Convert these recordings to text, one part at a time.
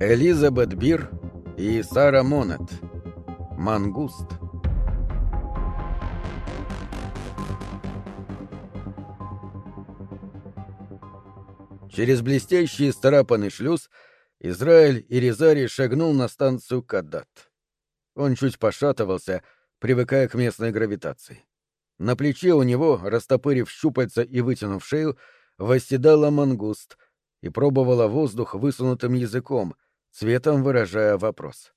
Элизабет Бир и Сара Монет. Мангуст. Через блестящий старапанный шлюз Израиль и Резари шагнул на станцию Кадат. Он чуть пошатывался, привыкая к местной гравитации. На плече у него, растопырив щупальца и вытянув шею, восседала мангуст и пробовала воздух высунутым языком, цветом выражая вопрос.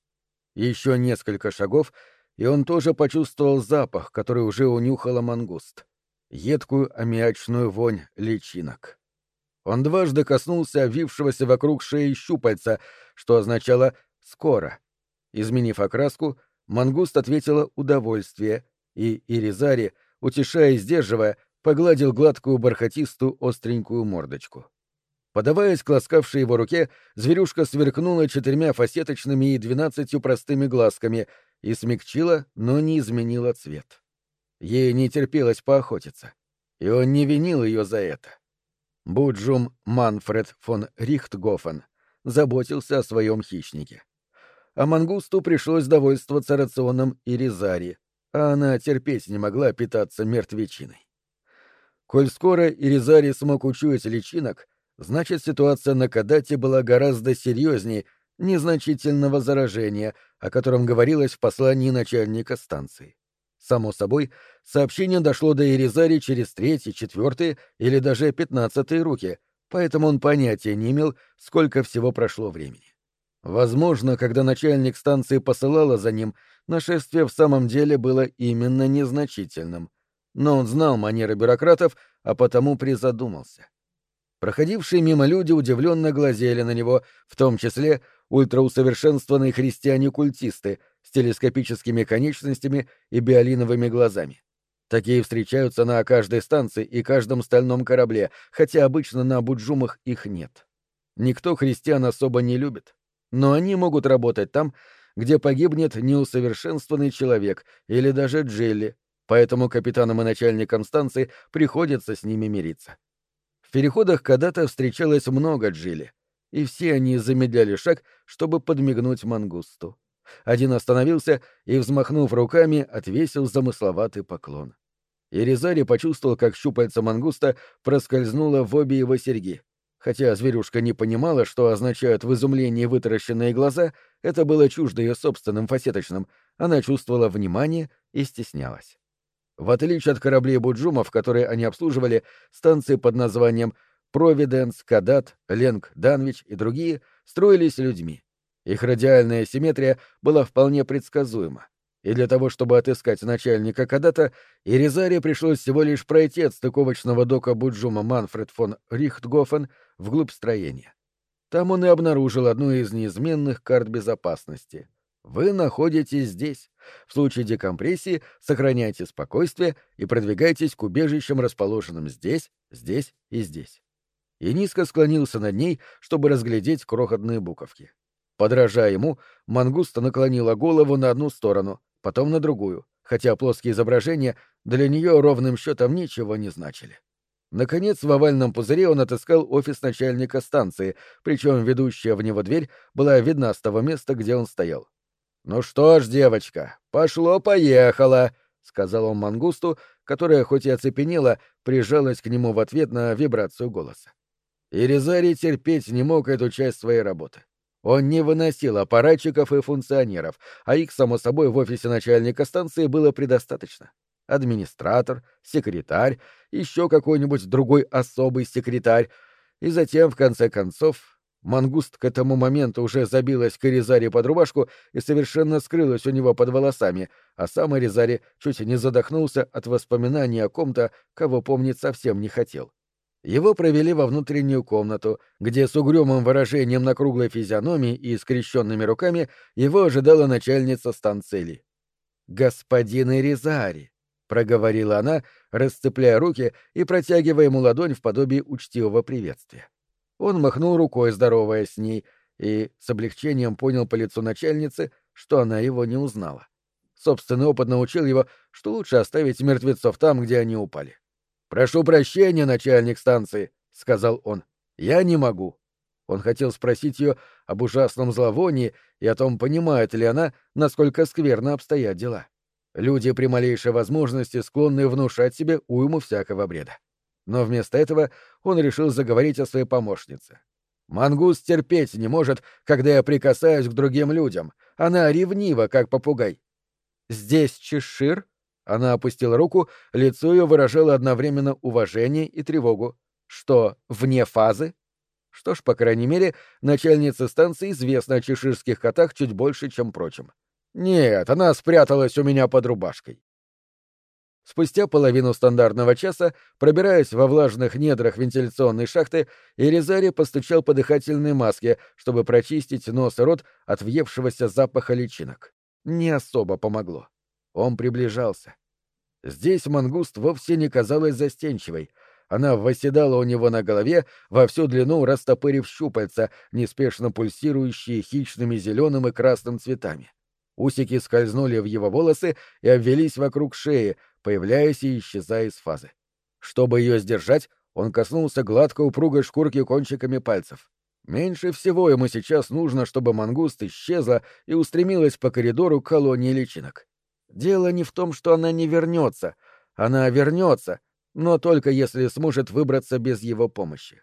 Еще несколько шагов, и он тоже почувствовал запах, который уже унюхала мангуст. Едкую аммиачную вонь личинок. Он дважды коснулся обвившегося вокруг шеи щупальца, что означало «скоро». Изменив окраску, мангуст ответила «удовольствие», и Иризари, утешая и сдерживая, погладил гладкую бархатистую остренькую мордочку. Подаваясь к ласкавшей его руке, зверюшка сверкнула четырьмя фасеточными и двенадцатью простыми глазками и смягчила, но не изменила цвет. Ей не терпелось поохотиться, и он не винил ее за это. Буджум Манфред фон Рихтгофен заботился о своем хищнике. А мангусту пришлось довольствоваться рационом Иризари, а она терпеть не могла питаться мертвечиной. Коль скоро Иризари смог учуять личинок, значит, ситуация на Кадате была гораздо серьезнее незначительного заражения, о котором говорилось в послании начальника станции. Само собой, сообщение дошло до Иризари через третьи, четвертые или даже пятнадцатые руки, поэтому он понятия не имел, сколько всего прошло времени. Возможно, когда начальник станции посылала за ним, нашествие в самом деле было именно незначительным. Но он знал манеры бюрократов, а потому призадумался. Проходившие мимо люди удивленно глазели на него, в том числе ультраусовершенствованные христиане-культисты с телескопическими конечностями и биолиновыми глазами. Такие встречаются на каждой станции и каждом стальном корабле, хотя обычно на буджумах их нет. Никто христиан особо не любит, но они могут работать там, где погибнет неусовершенствованный человек или даже Джилли, поэтому капитанам и начальникам станции приходится с ними мириться. В переходах когда-то встречалось много Джилли, и все они замедляли шаг, чтобы подмигнуть мангусту. Один остановился и, взмахнув руками, отвесил замысловатый поклон. Иризари почувствовал, как щупальца мангуста проскользнуло в обе его серьги. Хотя зверюшка не понимала, что означают в изумлении вытаращенные глаза, это было чуждо ее собственным фасеточным, она чувствовала внимание и стеснялась. В отличие от кораблей Буджумов, которые они обслуживали, станции под названием Провиденс, Кадат, Ленг, Данвич и другие строились людьми. Их радиальная симметрия была вполне предсказуема. И для того, чтобы отыскать начальника Кадата, Иризаре пришлось всего лишь пройти от стыковочного дока Буджума Манфред фон Рихтгофен вглубь строения. Там он и обнаружил одну из неизменных карт безопасности — вы находитесь здесь. В случае декомпрессии сохраняйте спокойствие и продвигайтесь к убежищам, расположенным здесь, здесь и здесь. И низко склонился над ней, чтобы разглядеть крохотные буковки. Подражая ему, мангуста наклонила голову на одну сторону, потом на другую, хотя плоские изображения для нее ровным счетом ничего не значили. Наконец, в овальном пузыре он отыскал офис начальника станции, причем ведущая в него дверь была видна с того места, где он стоял. «Ну что ж, девочка, пошло-поехало», — сказал он мангусту, которая, хоть и оцепенела, прижалась к нему в ответ на вибрацию голоса. И терпеть не мог эту часть своей работы. Он не выносил аппаратчиков и функционеров, а их, само собой, в офисе начальника станции было предостаточно. Администратор, секретарь, еще какой-нибудь другой особый секретарь, и затем, в конце концов, Мангуст к этому моменту уже забилась к Эризаре под рубашку и совершенно скрылась у него под волосами, а сам Эризари чуть не задохнулся от воспоминаний о ком-то, кого помнить совсем не хотел. Его провели во внутреннюю комнату, где с угрюмым выражением на круглой физиономии и скрещенными руками его ожидала начальница станцели. «Господин Эризари», — проговорила она, расцепляя руки и протягивая ему ладонь в подобии учтивого приветствия. Он махнул рукой, здороваясь с ней, и с облегчением понял по лицу начальницы, что она его не узнала. Собственный опыт научил его, что лучше оставить мертвецов там, где они упали. «Прошу прощения, начальник станции», — сказал он. «Я не могу». Он хотел спросить ее об ужасном зловонии и о том, понимает ли она, насколько скверно обстоят дела. Люди при малейшей возможности склонны внушать себе уйму всякого бреда. Но вместо этого он решил заговорить о своей помощнице. «Мангус терпеть не может, когда я прикасаюсь к другим людям. Она ревнива, как попугай». «Здесь Чешир?» Она опустила руку, лицо ее выражало одновременно уважение и тревогу. «Что, вне фазы?» Что ж, по крайней мере, начальнице станции известно о чеширских котах чуть больше, чем прочим. Нет, она спряталась у меня под рубашкой. Спустя половину стандартного часа, пробираясь во влажных недрах вентиляционной шахты, Иризари постучал по дыхательной маске, чтобы прочистить нос и рот от въевшегося запаха личинок. Не особо помогло. Он приближался. Здесь мангуст вовсе не казалась застенчивой. Она восседала у него на голове, во всю длину растопырив щупальца, неспешно пульсирующие хищными зеленым и красным цветами. Усики скользнули в его волосы и обвелись вокруг шеи, появляясь и исчезая из фазы. Чтобы ее сдержать, он коснулся гладко упругой шкурки кончиками пальцев. Меньше всего ему сейчас нужно, чтобы мангуст исчезла и устремилась по коридору к колонии личинок. Дело не в том, что она не вернется. Она вернется, но только если сможет выбраться без его помощи.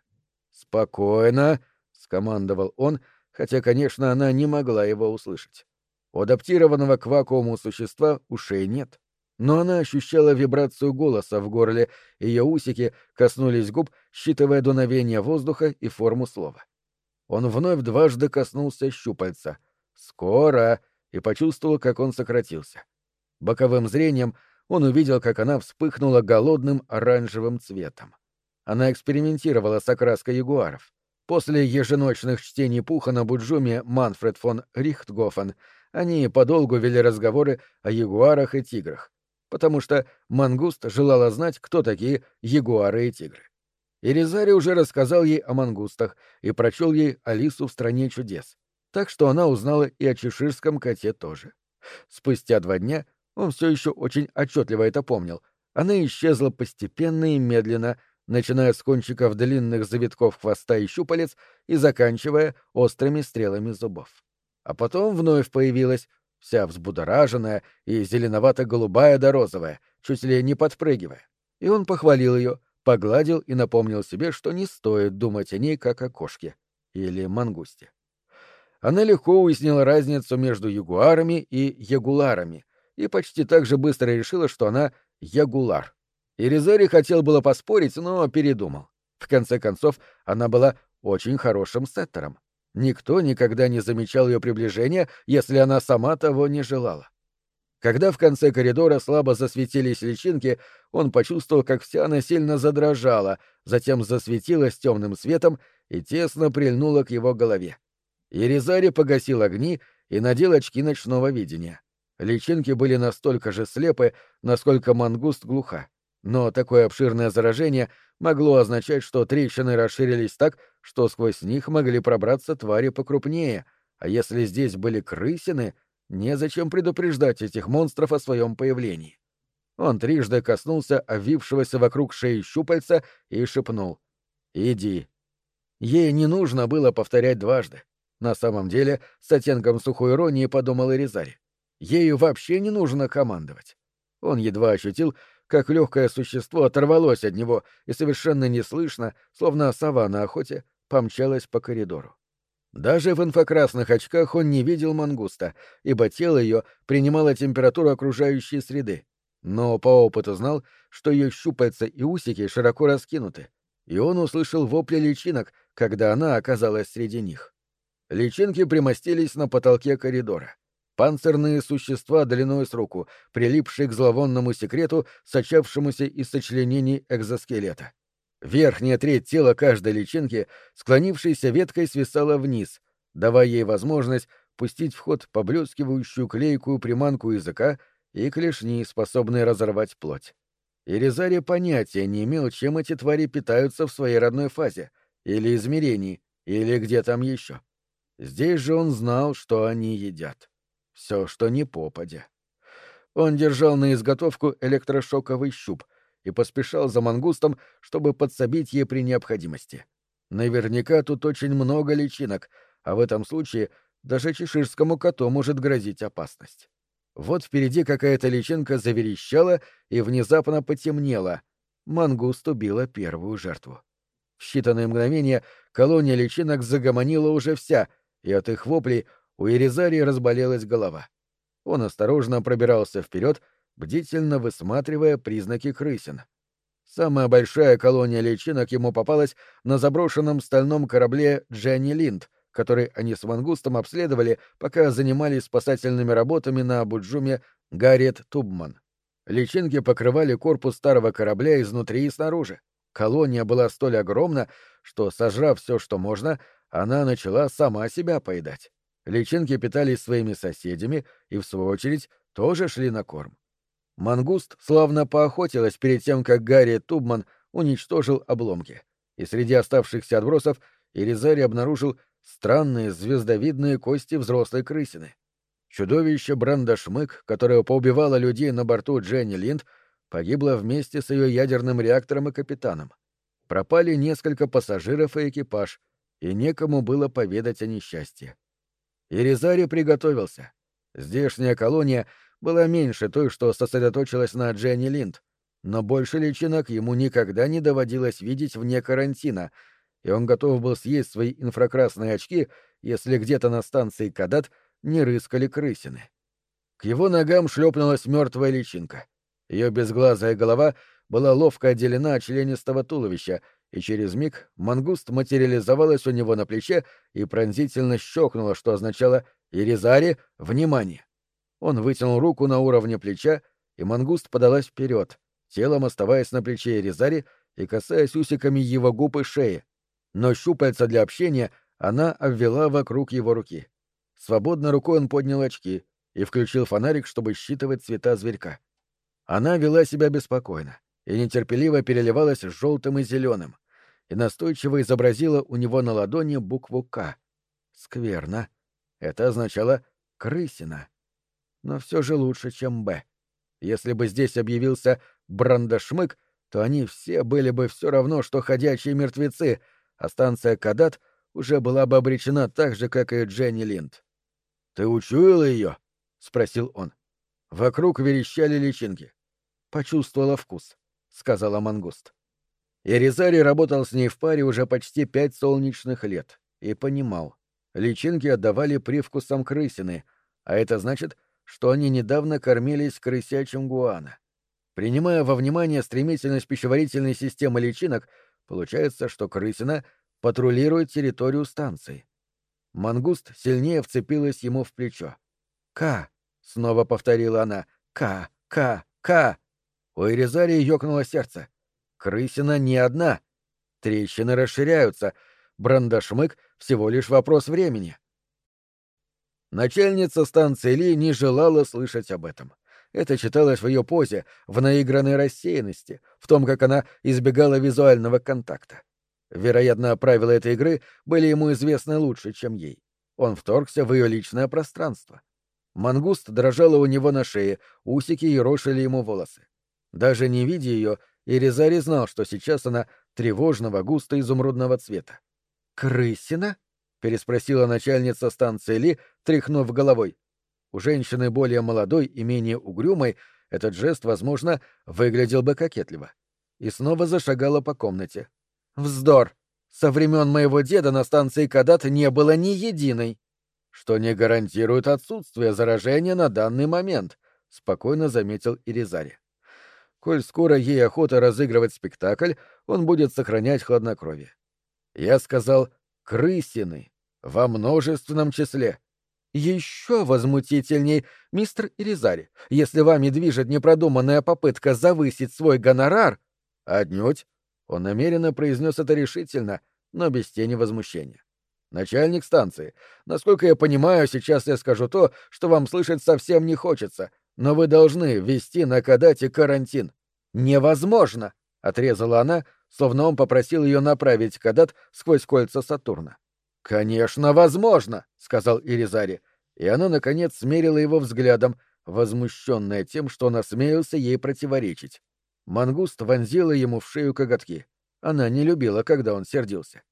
«Спокойно», — скомандовал он, хотя, конечно, она не могла его услышать. У адаптированного к вакууму существа ушей нет. Но она ощущала вибрацию голоса в горле, ее усики коснулись губ, считывая дуновение воздуха и форму слова. Он вновь дважды коснулся щупальца. «Скоро!» и почувствовал, как он сократился. Боковым зрением он увидел, как она вспыхнула голодным оранжевым цветом. Она экспериментировала с окраской ягуаров. После еженочных чтений Пуха на Буджуме Манфред фон Рихтгофен они подолгу вели разговоры о ягуарах и тиграх, потому что Мангуст желала знать, кто такие ягуары и тигры. Иризари уже рассказал ей о мангустах и прочел ей Алису в «Стране чудес», так что она узнала и о чеширском коте тоже. Спустя два дня он все еще очень отчетливо это помнил. Она исчезла постепенно и медленно, начиная с кончиков длинных завитков хвоста и щупалец и заканчивая острыми стрелами зубов а потом вновь появилась, вся взбудораженная и зеленовато-голубая да розовая, чуть ли не подпрыгивая. И он похвалил ее, погладил и напомнил себе, что не стоит думать о ней как о кошке или мангусте. Она легко уяснила разницу между ягуарами и ягуларами и почти так же быстро решила, что она ягулар. И Резори хотел было поспорить, но передумал. В конце концов, она была очень хорошим сеттером. Никто никогда не замечал ее приближения, если она сама того не желала. Когда в конце коридора слабо засветились личинки, он почувствовал, как вся она сильно задрожала, затем засветилась темным светом и тесно прильнула к его голове. Ерезари погасил огни и надел очки ночного видения. Личинки были настолько же слепы, насколько мангуст глуха. Но такое обширное заражение могло означать, что трещины расширились так, что сквозь них могли пробраться твари покрупнее, а если здесь были крысины, незачем предупреждать этих монстров о своем появлении. Он трижды коснулся обвившегося вокруг шеи щупальца и шепнул «Иди». Ей не нужно было повторять дважды. На самом деле, с оттенком сухой иронии подумал Иризари. Ею вообще не нужно командовать. Он едва ощутил, как легкое существо оторвалось от него и совершенно неслышно, словно сова на охоте, помчалась по коридору. Даже в инфракрасных очках он не видел мангуста, ибо тело ее принимало температуру окружающей среды. Но по опыту знал, что ее щупальца и усики широко раскинуты, и он услышал вопли личинок, когда она оказалась среди них. Личинки примостились на потолке коридора. Панцирные существа длиной с руку, прилипшие к зловонному секрету, сочавшемуся из сочленений экзоскелета. Верхняя треть тела каждой личинки, склонившейся веткой, свисала вниз, давая ей возможность пустить в ход поблескивающую клейкую приманку языка и клешни, способные разорвать плоть. И Резари понятия не имел, чем эти твари питаются в своей родной фазе, или измерении, или где там еще. Здесь же он знал, что они едят. Все, что не попадя. Он держал на изготовку электрошоковый щуп — и поспешал за мангустом, чтобы подсобить ей при необходимости. Наверняка тут очень много личинок, а в этом случае даже чеширскому коту может грозить опасность. Вот впереди какая-то личинка заверещала и внезапно потемнела. Мангуст убила первую жертву. В считанные мгновения колония личинок загомонила уже вся, и от их воплей у Еризарии разболелась голова. Он осторожно пробирался вперед, бдительно высматривая признаки крысин. Самая большая колония личинок ему попалась на заброшенном стальном корабле Дженни Линд, который они с Мангустом обследовали, пока занимались спасательными работами на Абуджуме Гарриет Тубман. Личинки покрывали корпус старого корабля изнутри и снаружи. Колония была столь огромна, что, сожрав все, что можно, она начала сама себя поедать. Личинки питались своими соседями и, в свою очередь, тоже шли на корм. Мангуст славно поохотилась перед тем, как Гарри Тубман уничтожил обломки. И среди оставшихся отбросов Иризари обнаружил странные звездовидные кости взрослой крысины. Чудовище Брандашмык, которое поубивало людей на борту Дженни Линд, погибло вместе с ее ядерным реактором и капитаном. Пропали несколько пассажиров и экипаж, и некому было поведать о несчастье. Иризари приготовился. Здешняя колония — была меньше той, что сосредоточилась на Дженни Линд, но больше личинок ему никогда не доводилось видеть вне карантина, и он готов был съесть свои инфракрасные очки, если где-то на станции Кадат не рыскали крысины. К его ногам шлепнулась мертвая личинка. Ее безглазая голова была ловко отделена от членистого туловища, и через миг мангуст материализовалась у него на плече и пронзительно щелкнула, что означало «Иризари, внимание!». Он вытянул руку на уровне плеча, и мангуст подалась вперед, телом оставаясь на плече Эризари и касаясь усиками его губ и шеи. Но щупальца для общения она обвела вокруг его руки. Свободной рукой он поднял очки и включил фонарик, чтобы считывать цвета зверька. Она вела себя беспокойно и нетерпеливо переливалась желтым и зеленым, и настойчиво изобразила у него на ладони букву «К». Скверно. Это означало «крысина» но все же лучше, чем Б. Если бы здесь объявился Брандашмык, то они все были бы все равно, что ходячие мертвецы, а станция Кадат уже была бы обречена так же, как и Дженни Линд. «Ты учуяла ее?» — спросил он. Вокруг верещали личинки. «Почувствовала вкус», — сказала Мангуст. Иризари работал с ней в паре уже почти пять солнечных лет и понимал. Личинки отдавали привкусом крысины, а это значит, что они недавно кормились крысячим гуана. Принимая во внимание стремительность пищеварительной системы личинок, получается, что крысина патрулирует территорию станции. Мангуст сильнее вцепилась ему в плечо. «К!» — снова повторила она. «К! К! К!» У Эризарии ёкнуло сердце. «Крысина не одна. Трещины расширяются. Брандашмык — всего лишь вопрос времени». Начальница станции Ли не желала слышать об этом. Это читалось в ее позе, в наигранной рассеянности, в том, как она избегала визуального контакта. Вероятно, правила этой игры были ему известны лучше, чем ей. Он вторгся в ее личное пространство. Мангуст дрожала у него на шее, усики ерошили ему волосы. Даже не видя ее, Иризари знал, что сейчас она тревожного густо-изумрудного цвета. «Крысина?» переспросила начальница станции Ли, тряхнув головой. У женщины более молодой и менее угрюмой этот жест, возможно, выглядел бы кокетливо. И снова зашагала по комнате. «Вздор! Со времен моего деда на станции Кадат не было ни единой!» «Что не гарантирует отсутствие заражения на данный момент», — спокойно заметил Иризари. «Коль скоро ей охота разыгрывать спектакль, он будет сохранять хладнокровие». Я сказал «крысины», во множественном числе. Еще возмутительней, мистер Иризари, если вами движет непродуманная попытка завысить свой гонорар... Отнюдь. Он намеренно произнес это решительно, но без тени возмущения. Начальник станции, насколько я понимаю, сейчас я скажу то, что вам слышать совсем не хочется, но вы должны ввести на Кадате карантин. Невозможно, отрезала она, словно он попросил ее направить Кадат сквозь кольца Сатурна. «Конечно, возможно», — сказал Иризари, и она, наконец, смерила его взглядом, возмущенная тем, что он осмелился ей противоречить. Мангуст вонзила ему в шею коготки. Она не любила, когда он сердился.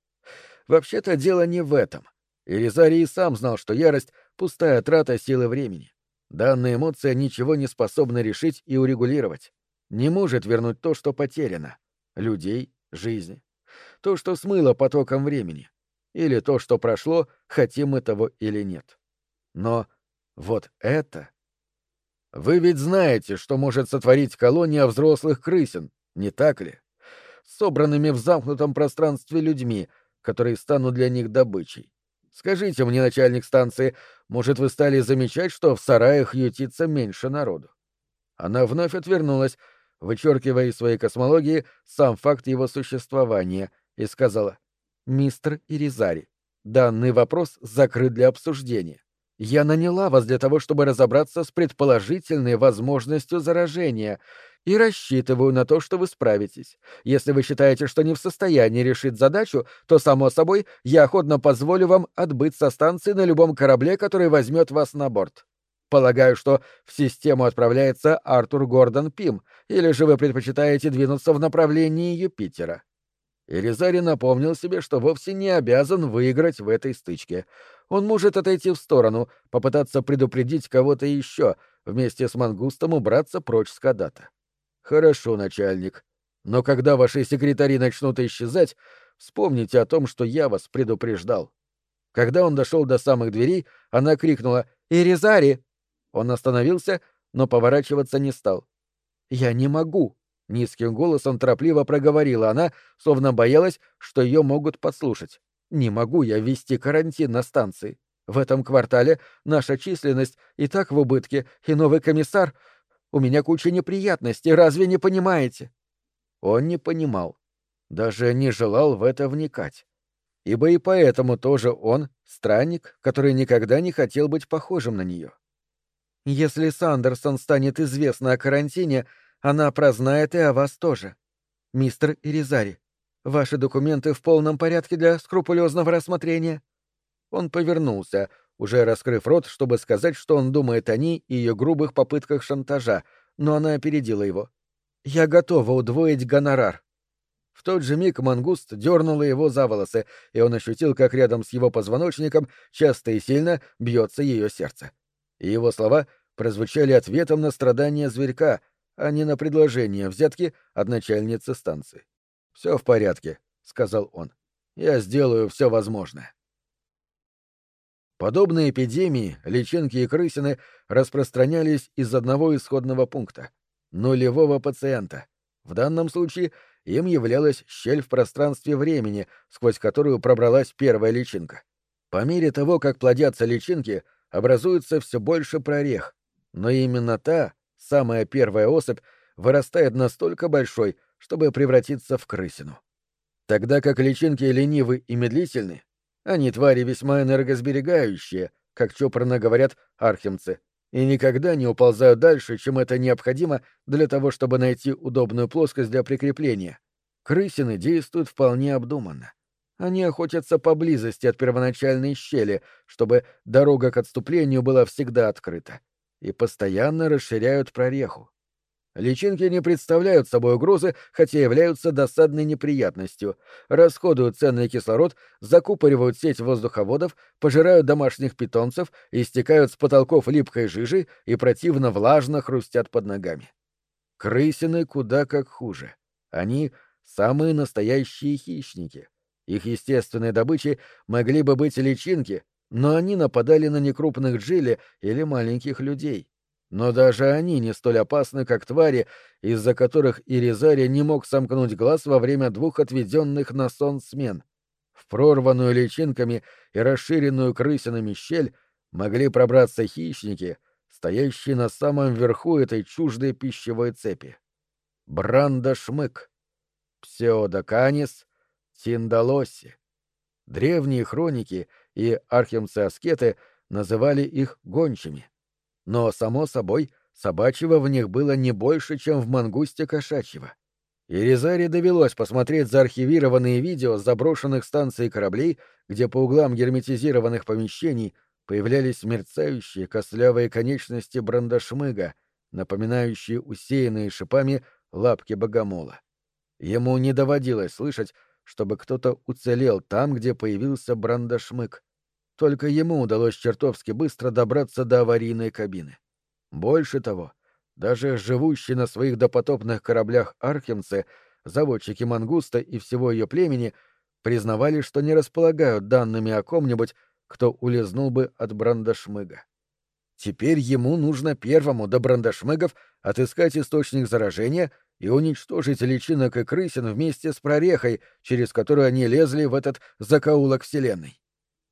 Вообще-то дело не в этом. Иризарий сам знал, что ярость — пустая трата силы времени. Данная эмоция ничего не способна решить и урегулировать. Не может вернуть то, что потеряно. Людей, жизни. То, что смыло потоком времени. Или то, что прошло, хотим мы того или нет. Но вот это... Вы ведь знаете, что может сотворить колония взрослых крысин, не так ли? Собранными в замкнутом пространстве людьми, которые станут для них добычей. Скажите мне, начальник станции, может, вы стали замечать, что в сараях ютится меньше народу? Она вновь отвернулась, вычеркивая из своей космологии сам факт его существования, и сказала, «Мистер Иризари, данный вопрос закрыт для обсуждения. Я наняла вас для того, чтобы разобраться с предположительной возможностью заражения, и рассчитываю на то, что вы справитесь. Если вы считаете, что не в состоянии решить задачу, то, само собой, я охотно позволю вам отбыть со станции на любом корабле, который возьмет вас на борт. Полагаю, что в систему отправляется Артур Гордон Пим, или же вы предпочитаете двинуться в направлении Юпитера. Элизари напомнил себе, что вовсе не обязан выиграть в этой стычке. Он может отойти в сторону, попытаться предупредить кого-то еще, вместе с Мангустом убраться прочь с Кадата. Хорошо, начальник. Но когда ваши секретари начнут исчезать, вспомните о том, что я вас предупреждал. Когда он дошел до самых дверей, она крикнула «Иризари!». Он остановился, но поворачиваться не стал. «Я не могу!» — низким голосом торопливо проговорила она, словно боялась, что ее могут подслушать. «Не могу я ввести карантин на станции. В этом квартале наша численность и так в убытке, и новый комиссар... У меня куча неприятностей, разве не понимаете?» Он не понимал. Даже не желал в это вникать. Ибо и поэтому тоже он — странник, который никогда не хотел быть похожим на нее. Если Сандерсон станет известно о карантине, она прознает и о вас тоже. Мистер Иризари, ваши документы в полном порядке для скрупулезного рассмотрения?» Он повернулся, уже раскрыв рот, чтобы сказать, что он думает о ней и ее грубых попытках шантажа, но она опередила его. «Я готова удвоить гонорар». В тот же миг мангуст дернула его за волосы, и он ощутил, как рядом с его позвоночником часто и сильно бьется ее сердце. И его слова прозвучали ответом на страдания зверька, а не на предложение взятки от начальницы станции. «Все в порядке», — сказал он. «Я сделаю все возможное». Подобные эпидемии, личинки и крысины распространялись из одного исходного пункта — нулевого пациента. В данном случае им являлась щель в пространстве времени, сквозь которую пробралась первая личинка. По мере того, как плодятся личинки, образуется все больше прорех, но именно та, самая первая особь вырастает настолько большой, чтобы превратиться в крысину. Тогда как личинки ленивы и медлительны, они твари весьма энергосберегающие, как чопорно говорят архимцы, и никогда не уползают дальше, чем это необходимо для того, чтобы найти удобную плоскость для прикрепления. Крысины действуют вполне обдуманно. Они охотятся поблизости от первоначальной щели, чтобы дорога к отступлению была всегда открыта и постоянно расширяют прореху. Личинки не представляют собой угрозы, хотя являются досадной неприятностью, расходуют ценный кислород, закупоривают сеть воздуховодов, пожирают домашних питомцев, истекают с потолков липкой жижи и противно влажно хрустят под ногами. Крысины куда как хуже. Они — самые настоящие хищники. Их естественной добычей могли бы быть личинки, но они нападали на некрупных джили или маленьких людей. Но даже они не столь опасны, как твари, из-за которых Иризари не мог сомкнуть глаз во время двух отведенных на сон смен. В прорванную личинками и расширенную крысинами щель могли пробраться хищники, стоящие на самом верху этой чуждой пищевой цепи. Бранда-шмык, Псеодоканис, Тиндалоси. Древние хроники — и архимцы-аскеты называли их гончими. Но, само собой, собачьего в них было не больше, чем в мангусте кошачьего. И Резаре довелось посмотреть заархивированные видео заброшенных станций кораблей, где по углам герметизированных помещений появлялись мерцающие костлявые конечности брандашмыга, напоминающие усеянные шипами лапки богомола. Ему не доводилось слышать, чтобы кто-то уцелел там, где появился Брандашмык. Только ему удалось чертовски быстро добраться до аварийной кабины. Больше того, даже живущие на своих допотопных кораблях архимцы, заводчики Мангуста и всего ее племени признавали, что не располагают данными о ком-нибудь, кто улизнул бы от Брандашмыга. Теперь ему нужно первому до Брандашмыгов отыскать источник заражения и уничтожить личинок и крысин вместе с прорехой, через которую они лезли в этот закоулок Вселенной.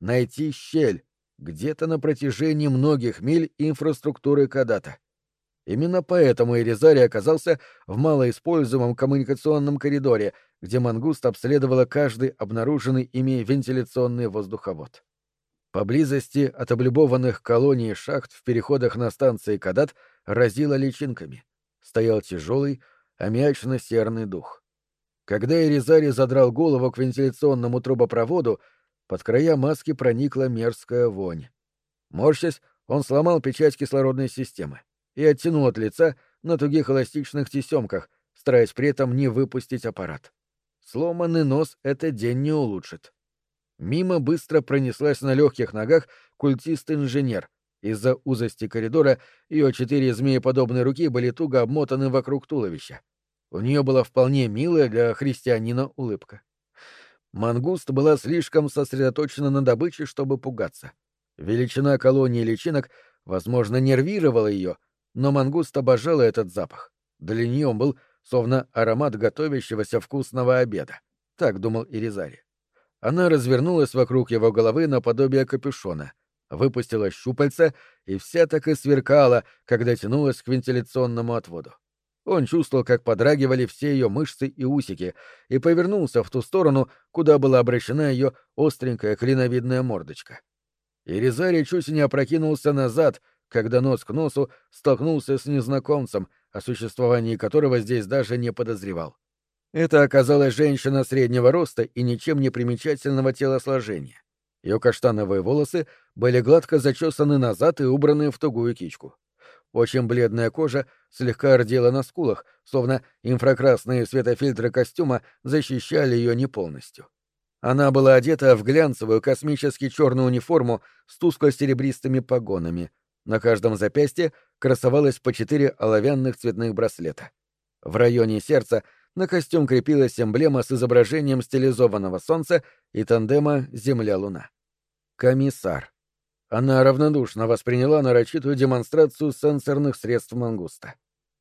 Найти щель где-то на протяжении многих миль инфраструктуры Кадата. Именно поэтому Иризари оказался в малоиспользуемом коммуникационном коридоре, где Мангуст обследовала каждый обнаруженный ими вентиляционный воздуховод. Поблизости от облюбованных колоний шахт в переходах на станции Кадат разило личинками. Стоял тяжелый, аммиачно-серный дух. Когда Иризари задрал голову к вентиляционному трубопроводу, под края маски проникла мерзкая вонь. Морщась, он сломал печать кислородной системы и оттянул от лица на тугих эластичных тесемках, стараясь при этом не выпустить аппарат. Сломанный нос этот день не улучшит. Мимо быстро пронеслась на легких ногах культист-инженер. Из-за узости коридора ее четыре змееподобные руки были туго обмотаны вокруг туловища. У нее была вполне милая для христианина улыбка. Мангуст была слишком сосредоточена на добыче, чтобы пугаться. Величина колонии личинок, возможно, нервировала ее, но мангуст обожала этот запах. Для нее он был словно аромат готовящегося вкусного обеда. Так думал Иризари. Она развернулась вокруг его головы наподобие капюшона, выпустила щупальца и вся так и сверкала, когда тянулась к вентиляционному отводу. Он чувствовал, как подрагивали все ее мышцы и усики, и повернулся в ту сторону, куда была обращена ее остренькая клиновидная мордочка. Иризари чуть не опрокинулся назад, когда нос к носу столкнулся с незнакомцем, о существовании которого здесь даже не подозревал. Это оказалась женщина среднего роста и ничем не примечательного телосложения. Ее каштановые волосы были гладко зачесаны назад и убраны в тугую кичку. Очень бледная кожа слегка рдела на скулах, словно инфракрасные светофильтры костюма защищали ее не полностью. Она была одета в глянцевую космически черную униформу с тускло-серебристыми погонами. На каждом запястье красовалось по четыре оловянных цветных браслета. В районе сердца на костюм крепилась эмблема с изображением стилизованного солнца и тандема Земля-Луна. Комиссар. Она равнодушно восприняла нарочитую демонстрацию сенсорных средств мангуста.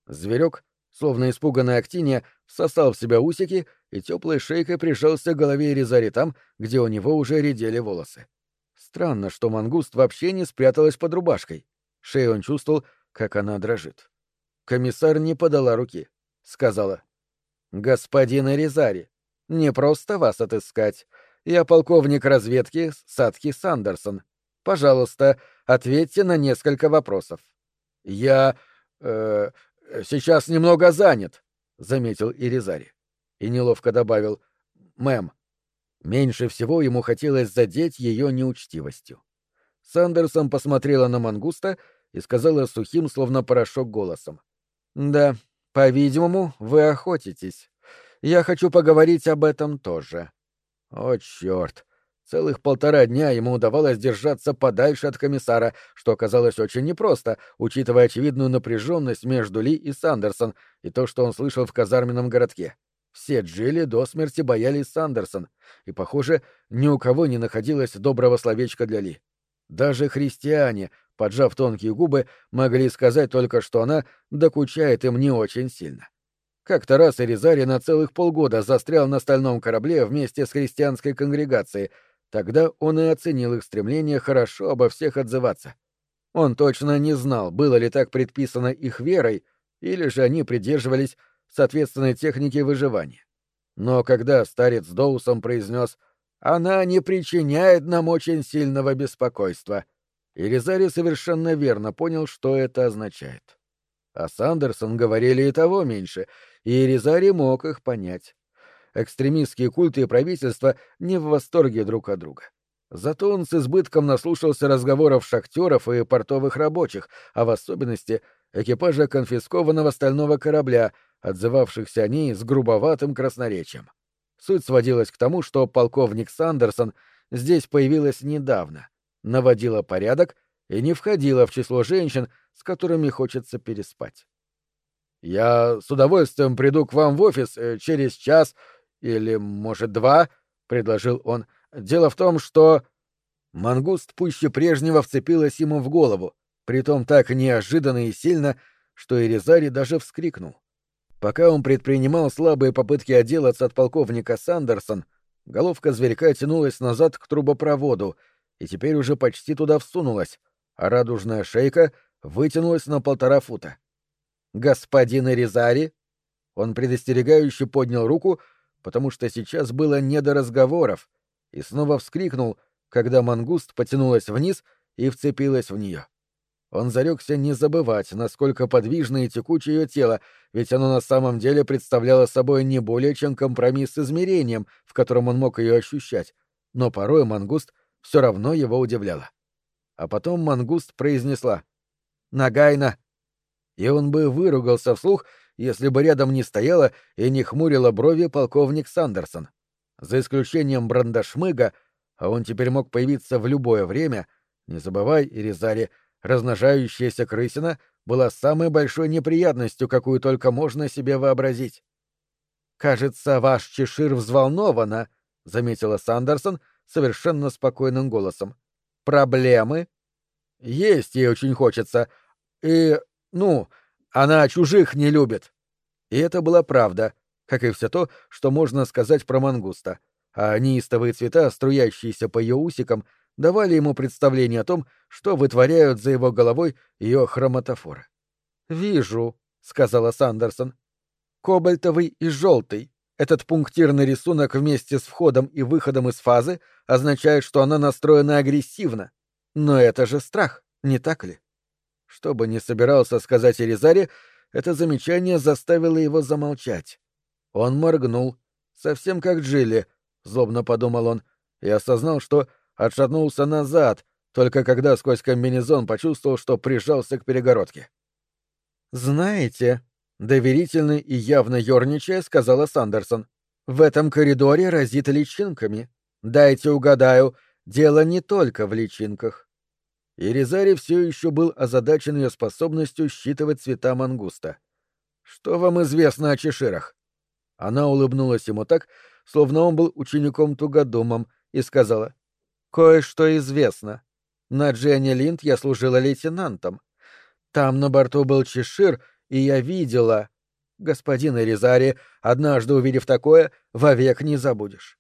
Зверек, словно испуганная актиния, всосал в себя усики и теплой шейкой прижался к голове Резари там, где у него уже редели волосы. Странно, что мангуст вообще не спряталась под рубашкой. Шею он чувствовал, как она дрожит. Комиссар не подала руки. Сказала. «Господин Резари, не просто вас отыскать. Я полковник разведки Садки Сандерсон. Пожалуйста, ответьте на несколько вопросов. Я э, сейчас немного занят, заметил Иризари. И неловко добавил: "Мэм". Меньше всего ему хотелось задеть ее неучтивостью. Сандерсон посмотрела на мангуста и сказала сухим, словно порошок голосом: "Да, по-видимому, вы охотитесь. Я хочу поговорить об этом тоже". О, черт! Целых полтора дня ему удавалось держаться подальше от комиссара, что оказалось очень непросто, учитывая очевидную напряженность между Ли и Сандерсон и то, что он слышал в казарменном городке. Все Джилли до смерти боялись Сандерсон, и, похоже, ни у кого не находилось доброго словечка для Ли. Даже христиане, поджав тонкие губы, могли сказать только, что она докучает им не очень сильно. Как-то раз Эризари на целых полгода застрял на стальном корабле вместе с христианской конгрегацией — Тогда он и оценил их стремление хорошо обо всех отзываться. Он точно не знал, было ли так предписано их верой, или же они придерживались соответственной техники выживания. Но когда старец Доусом произнес «Она не причиняет нам очень сильного беспокойства», Иризари совершенно верно понял, что это означает. А Сандерсон говорили и того меньше, и Иризари мог их понять экстремистские культы и правительства не в восторге друг от друга. Зато он с избытком наслушался разговоров шахтеров и портовых рабочих, а в особенности экипажа конфискованного стального корабля, отзывавшихся о ней с грубоватым красноречием. Суть сводилась к тому, что полковник Сандерсон здесь появилась недавно, наводила порядок и не входила в число женщин, с которыми хочется переспать. «Я с удовольствием приду к вам в офис э, через час или, может, два», — предложил он. «Дело в том, что...» Мангуст пуще прежнего вцепилась ему в голову, притом так неожиданно и сильно, что Иризари даже вскрикнул. Пока он предпринимал слабые попытки отделаться от полковника Сандерсон, головка зверька тянулась назад к трубопроводу и теперь уже почти туда всунулась, а радужная шейка вытянулась на полтора фута. «Господин Эризари?» Он предостерегающе поднял руку, потому что сейчас было не до разговоров, и снова вскрикнул, когда мангуст потянулась вниз и вцепилась в нее. Он зарекся не забывать, насколько подвижно и текучее ее тело, ведь оно на самом деле представляло собой не более чем компромисс с измерением, в котором он мог ее ощущать, но порой мангуст все равно его удивляло. А потом мангуст произнесла «Нагайна, и он бы выругался вслух, если бы рядом не стояла и не хмурила брови полковник Сандерсон. За исключением брандашмыга, а он теперь мог появиться в любое время, не забывай, Иризари, размножающаяся крысина была самой большой неприятностью, какую только можно себе вообразить. «Кажется, ваш Чешир взволнована», — заметила Сандерсон совершенно спокойным голосом. «Проблемы?» «Есть ей очень хочется. И ну, она чужих не любит. И это была правда, как и все то, что можно сказать про мангуста. А неистовые цвета, струящиеся по ее усикам, давали ему представление о том, что вытворяют за его головой ее хроматофоры. «Вижу», — сказала Сандерсон. «Кобальтовый и желтый. Этот пунктирный рисунок вместе с входом и выходом из фазы означает, что она настроена агрессивно. Но это же страх, не так ли?» Что бы ни собирался сказать Эризаре, это замечание заставило его замолчать. Он моргнул, совсем как Джилли, злобно подумал он, и осознал, что отшатнулся назад, только когда сквозь комбинезон почувствовал, что прижался к перегородке. «Знаете», — доверительно и явно ерничая, сказала Сандерсон, — «в этом коридоре разит личинками. Дайте угадаю, дело не только в личинках» и все еще был озадачен ее способностью считывать цвета мангуста. «Что вам известно о чеширах?» Она улыбнулась ему так, словно он был учеником тугодумом, и сказала, «Кое-что известно. На Дженни Линд я служила лейтенантом. Там на борту был чешир, и я видела... Господин Эризари, однажды увидев такое, вовек не забудешь».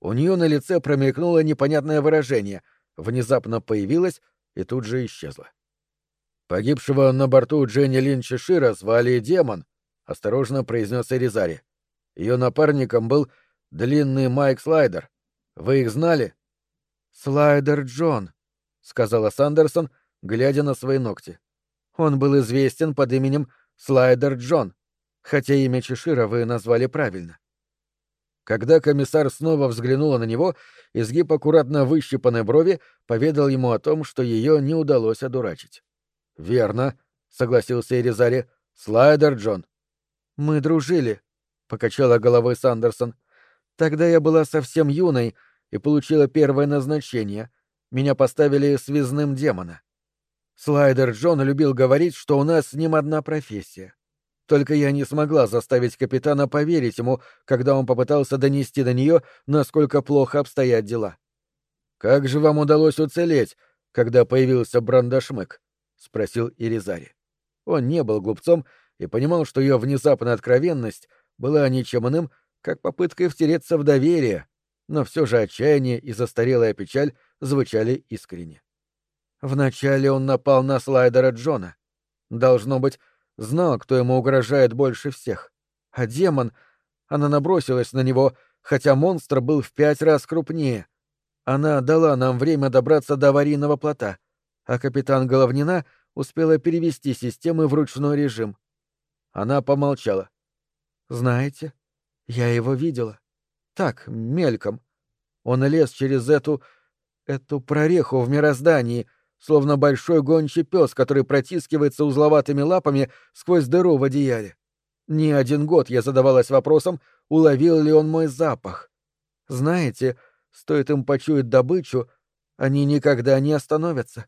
У нее на лице промелькнуло непонятное выражение, внезапно появилось, и тут же исчезла. Погибшего на борту Дженни Лин Чешира звали Демон, осторожно произнес Эризари. Ее напарником был длинный Майк Слайдер. Вы их знали? Слайдер Джон, сказала Сандерсон, глядя на свои ногти. Он был известен под именем Слайдер Джон, хотя имя Чешира вы назвали правильно. Когда комиссар снова взглянула на него, изгиб аккуратно выщипанной брови поведал ему о том, что ее не удалось одурачить. «Верно», — согласился Эризари. «Слайдер, Джон». «Мы дружили», — покачала головой Сандерсон. «Тогда я была совсем юной и получила первое назначение. Меня поставили связным демона. Слайдер Джон любил говорить, что у нас с ним одна профессия. Только я не смогла заставить капитана поверить ему, когда он попытался донести до нее, насколько плохо обстоят дела. «Как же вам удалось уцелеть, когда появился Брандашмык?» — спросил Иризари. Он не был глупцом и понимал, что ее внезапная откровенность была ничем иным, как попыткой втереться в доверие, но все же отчаяние и застарелая печаль звучали искренне. Вначале он напал на слайдера Джона. Должно быть, знал, кто ему угрожает больше всех. А демон... Она набросилась на него, хотя монстр был в пять раз крупнее. Она дала нам время добраться до аварийного плота, а капитан Головнина успела перевести системы в ручной режим. Она помолчала. «Знаете, я его видела. Так, мельком. Он лез через эту... эту прореху в мироздании, словно большой гончий пес, который протискивается узловатыми лапами сквозь дыру в одеяле. Не один год я задавалась вопросом, уловил ли он мой запах. Знаете, стоит им почуять добычу, они никогда не остановятся.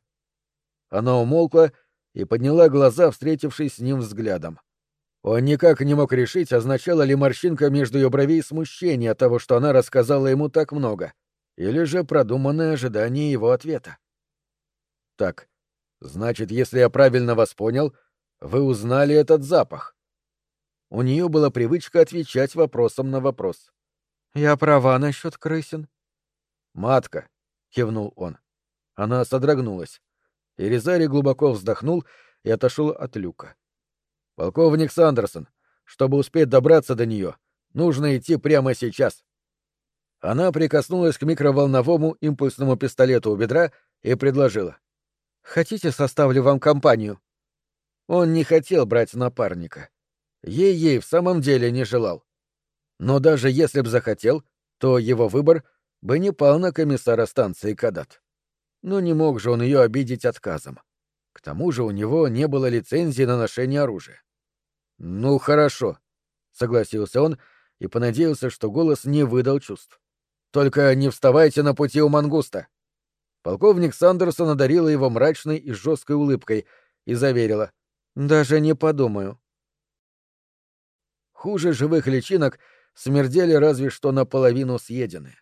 Она умолкла и подняла глаза, встретившись с ним взглядом. Он никак не мог решить, означала ли морщинка между ее бровей смущение от того, что она рассказала ему так много, или же продуманное ожидание его ответа. «Так, значит, если я правильно вас понял, вы узнали этот запах?» У нее была привычка отвечать вопросом на вопрос. «Я права насчет крысин?» «Матка», — кивнул он. Она содрогнулась. И Резари глубоко вздохнул и отошел от люка. «Полковник Сандерсон, чтобы успеть добраться до нее, нужно идти прямо сейчас». Она прикоснулась к микроволновому импульсному пистолету у бедра и предложила. «Хотите, составлю вам компанию?» Он не хотел брать напарника. Ей-ей в самом деле не желал. Но даже если б захотел, то его выбор бы не пал на комиссара станции Кадат. Но не мог же он ее обидеть отказом. К тому же у него не было лицензии на ношение оружия. «Ну, хорошо», — согласился он и понадеялся, что голос не выдал чувств. «Только не вставайте на пути у мангуста». Полковник Сандерсон одарила его мрачной и жесткой улыбкой и заверила. «Даже не подумаю». Хуже живых личинок смердели разве что наполовину съеденные.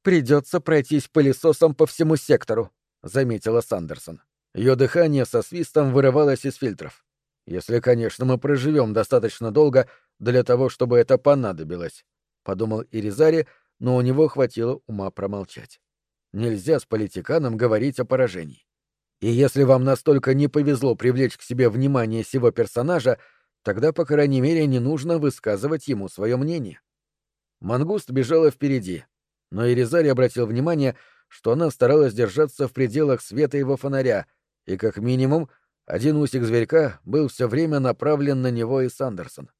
«Придется пройтись пылесосом по всему сектору», — заметила Сандерсон. Ее дыхание со свистом вырывалось из фильтров. Если, конечно, мы проживем достаточно долго для того, чтобы это понадобилось, подумал Иризари, но у него хватило ума промолчать. Нельзя с политиканом говорить о поражении. И если вам настолько не повезло привлечь к себе внимание сего персонажа, тогда, по крайней мере, не нужно высказывать ему свое мнение. Мангуст бежала впереди, но Иризари обратил внимание, что она старалась держаться в пределах света его фонаря и, как минимум, один усик зверька был все время направлен на него и Сандерсон.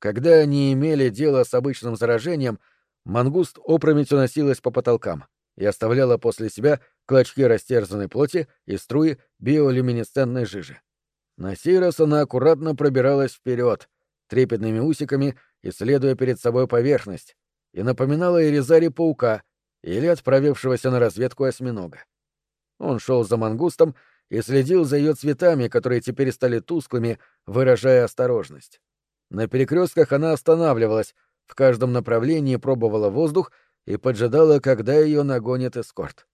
Когда они имели дело с обычным заражением, мангуст опрометью носилась по потолкам и оставляла после себя клочки растерзанной плоти и струи биолюминесцентной жижи. На сей раз она аккуратно пробиралась вперед, трепетными усиками, исследуя перед собой поверхность, и напоминала Эризари паука или отправившегося на разведку осьминога. Он шел за мангустом, и следил за ее цветами, которые теперь стали тусклыми, выражая осторожность. На перекрестках она останавливалась, в каждом направлении пробовала воздух и поджидала, когда ее нагонит эскорт.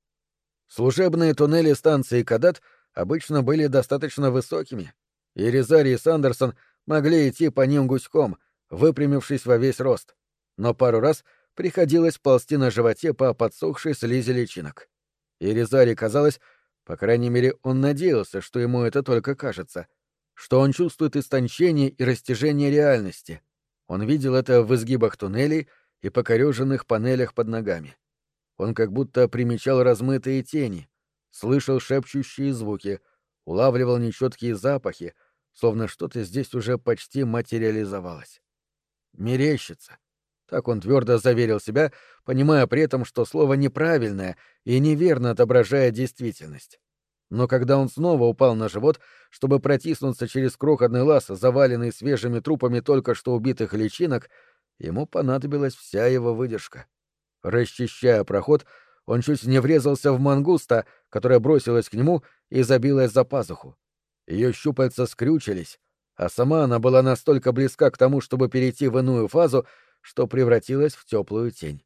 Служебные туннели станции Кадат обычно были достаточно высокими, и Резари и Сандерсон могли идти по ним гуськом, выпрямившись во весь рост, но пару раз приходилось ползти на животе по подсохшей слизи личинок. И Резари казалось, по крайней мере, он надеялся, что ему это только кажется, что он чувствует истончение и растяжение реальности. Он видел это в изгибах туннелей и покореженных панелях под ногами. Он как будто примечал размытые тени, слышал шепчущие звуки, улавливал нечеткие запахи, словно что-то здесь уже почти материализовалось. Мерещится. Так он твердо заверил себя, понимая при этом, что слово неправильное и неверно отображает действительность. Но когда он снова упал на живот, чтобы протиснуться через крохотный лаз, заваленный свежими трупами только что убитых личинок, ему понадобилась вся его выдержка. Расчищая проход, он чуть не врезался в мангуста, которая бросилась к нему и забилась за пазуху. Ее щупальца скрючились, а сама она была настолько близка к тому, чтобы перейти в иную фазу, что превратилась в теплую тень.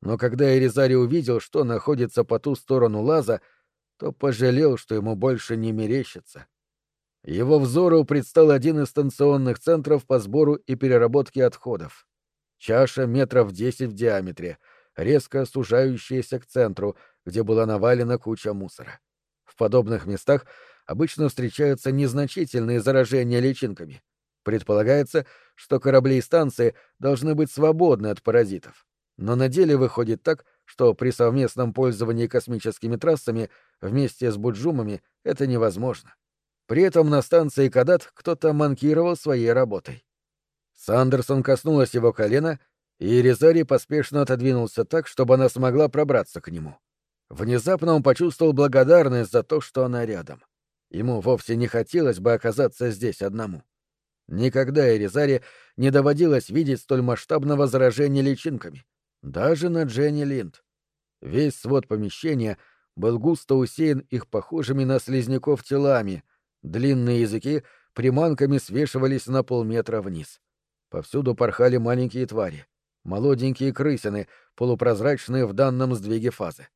Но когда Эризари увидел, что находится по ту сторону лаза, то пожалел, что ему больше не мерещится. Его взору предстал один из станционных центров по сбору и переработке отходов. Чаша метров десять в диаметре, резко сужающаяся к центру, где была навалена куча мусора. В подобных местах обычно встречаются незначительные заражения личинками — Предполагается, что корабли и станции должны быть свободны от паразитов. Но на деле выходит так, что при совместном пользовании космическими трассами вместе с буджумами это невозможно. При этом на станции Кадат кто-то манкировал своей работой. Сандерсон коснулась его колена, и Резари поспешно отодвинулся так, чтобы она смогла пробраться к нему. Внезапно он почувствовал благодарность за то, что она рядом. Ему вовсе не хотелось бы оказаться здесь одному. Никогда Эризаре не доводилось видеть столь масштабного заражения личинками. Даже на Дженни Линд. Весь свод помещения был густо усеян их похожими на слизняков телами. Длинные языки приманками свешивались на полметра вниз. Повсюду порхали маленькие твари. Молоденькие крысины, полупрозрачные в данном сдвиге фазы.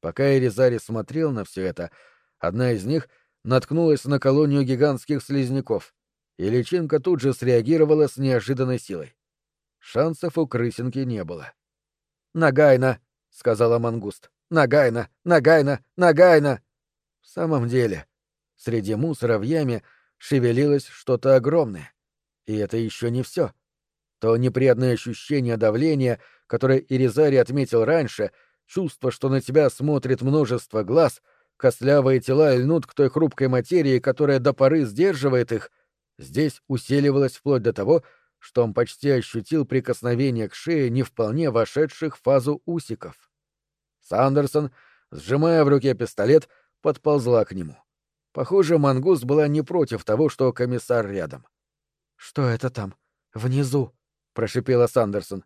Пока Эризари смотрел на все это, одна из них наткнулась на колонию гигантских слизняков, и личинка тут же среагировала с неожиданной силой. Шансов у крысинки не было. «Нагайна!» — сказала мангуст. «Нагайна! Нагайна! Нагайна!» В самом деле, среди мусора в яме шевелилось что-то огромное. И это еще не все. То неприятное ощущение давления, которое Иризари отметил раньше, чувство, что на тебя смотрит множество глаз, костлявые тела льнут к той хрупкой материи, которая до поры сдерживает их, здесь усиливалось вплоть до того, что он почти ощутил прикосновение к шее не вполне вошедших в фазу усиков. Сандерсон, сжимая в руке пистолет, подползла к нему. Похоже, мангуст была не против того, что комиссар рядом. «Что это там? Внизу?» — прошипела Сандерсон.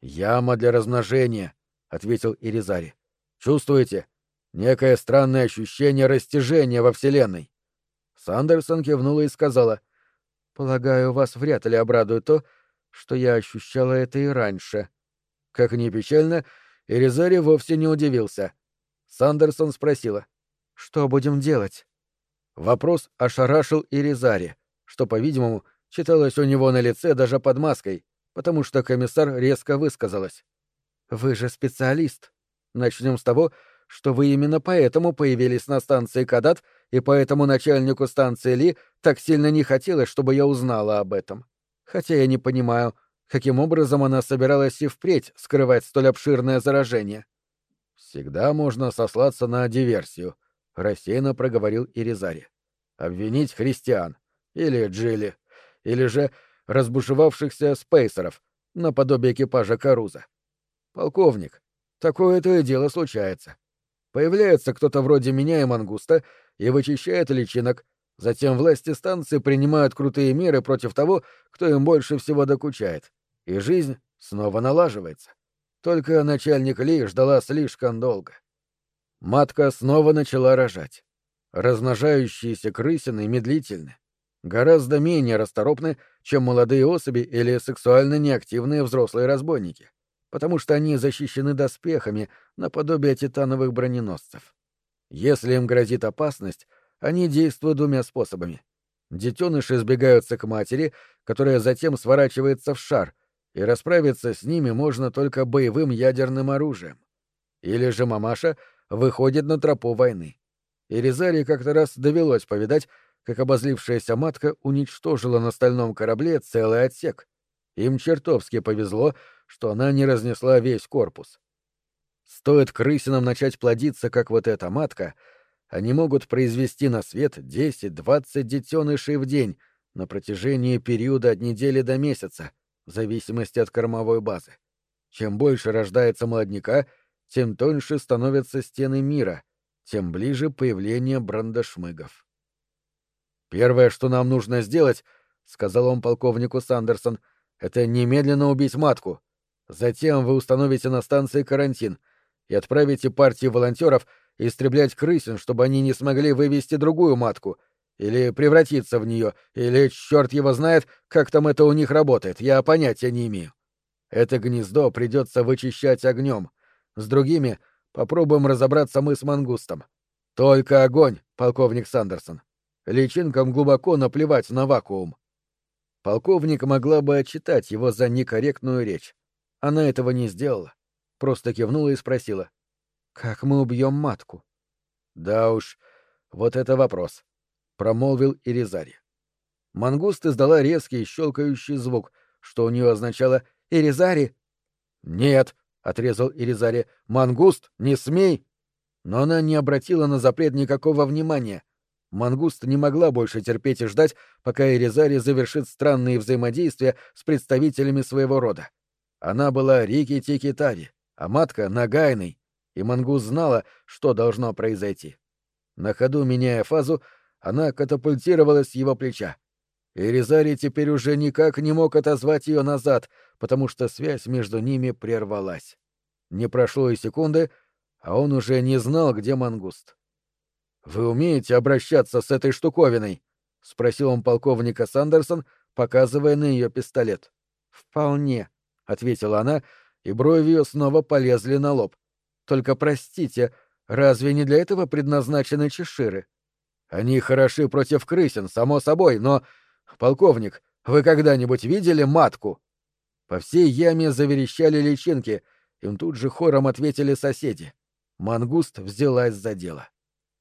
«Яма для размножения», — ответил Иризари. «Чувствуете? Некое странное ощущение растяжения во Вселенной». Сандерсон кивнула и сказала. «Полагаю, вас вряд ли обрадует то, что я ощущала это и раньше». Как ни печально, Иризари вовсе не удивился. Сандерсон спросила. «Что будем делать?» Вопрос ошарашил Иризари, что, по-видимому, читалось у него на лице даже под маской, потому что комиссар резко высказалась. «Вы же специалист. Начнем с того, что вы именно поэтому появились на станции Кадат, и поэтому начальнику станции Ли так сильно не хотелось, чтобы я узнала об этом. Хотя я не понимаю, каким образом она собиралась и впредь скрывать столь обширное заражение. Всегда можно сослаться на диверсию, рассеянно проговорил Иризари. Обвинить христиан, или Джилли, или же разбушевавшихся спейсеров, наподобие экипажа Каруза. Полковник, такое-то и дело случается. Появляется кто-то вроде меня и Мангуста и вычищает личинок, затем власти станции принимают крутые меры против того, кто им больше всего докучает, и жизнь снова налаживается. Только начальник Ли ждала слишком долго. Матка снова начала рожать. Размножающиеся крысины медлительны, гораздо менее расторопны, чем молодые особи или сексуально неактивные взрослые разбойники, потому что они защищены доспехами наподобие титановых броненосцев. Если им грозит опасность, они действуют двумя способами. Детеныши сбегаются к матери, которая затем сворачивается в шар, и расправиться с ними можно только боевым ядерным оружием. Или же мамаша — выходит на тропу войны. И Резаре как-то раз довелось повидать, как обозлившаяся матка уничтожила на стальном корабле целый отсек. Им чертовски повезло, что она не разнесла весь корпус. Стоит крысинам начать плодиться, как вот эта матка, они могут произвести на свет 10-20 детенышей в день на протяжении периода от недели до месяца, в зависимости от кормовой базы. Чем больше рождается молодняка, тем тоньше становятся стены мира, тем ближе появление брандашмыгов. «Первое, что нам нужно сделать, — сказал он полковнику Сандерсон, — это немедленно убить матку. Затем вы установите на станции карантин и отправите партии волонтеров истреблять крысин, чтобы они не смогли вывести другую матку, или превратиться в нее, или черт его знает, как там это у них работает, я понятия не имею. Это гнездо придется вычищать огнем, с другими попробуем разобраться мы с мангустом. Только огонь, полковник Сандерсон. Личинкам глубоко наплевать на вакуум. Полковник могла бы отчитать его за некорректную речь. Она этого не сделала. Просто кивнула и спросила. «Как мы убьем матку?» «Да уж, вот это вопрос», — промолвил Иризари. Мангуст издала резкий щелкающий звук, что у нее означало «Иризари!» «Нет!» отрезал Иризари. «Мангуст, не смей!» Но она не обратила на запрет никакого внимания. Мангуст не могла больше терпеть и ждать, пока Иризари завершит странные взаимодействия с представителями своего рода. Она была Рики-Тики Тави, а матка — Нагайной, и Мангуст знала, что должно произойти. На ходу, меняя фазу, она катапультировалась с его плеча. Иризари теперь уже никак не мог отозвать ее назад, потому что связь между ними прервалась. Не прошло и секунды, а он уже не знал, где мангуст. «Вы умеете обращаться с этой штуковиной?» — спросил он полковника Сандерсон, показывая на ее пистолет. «Вполне», — ответила она, и брови ее снова полезли на лоб. «Только простите, разве не для этого предназначены чеширы?» «Они хороши против крысин, само собой, но...» «Полковник, вы когда-нибудь видели матку?» По всей яме заверещали личинки, им тут же хором ответили соседи. Мангуст взялась за дело.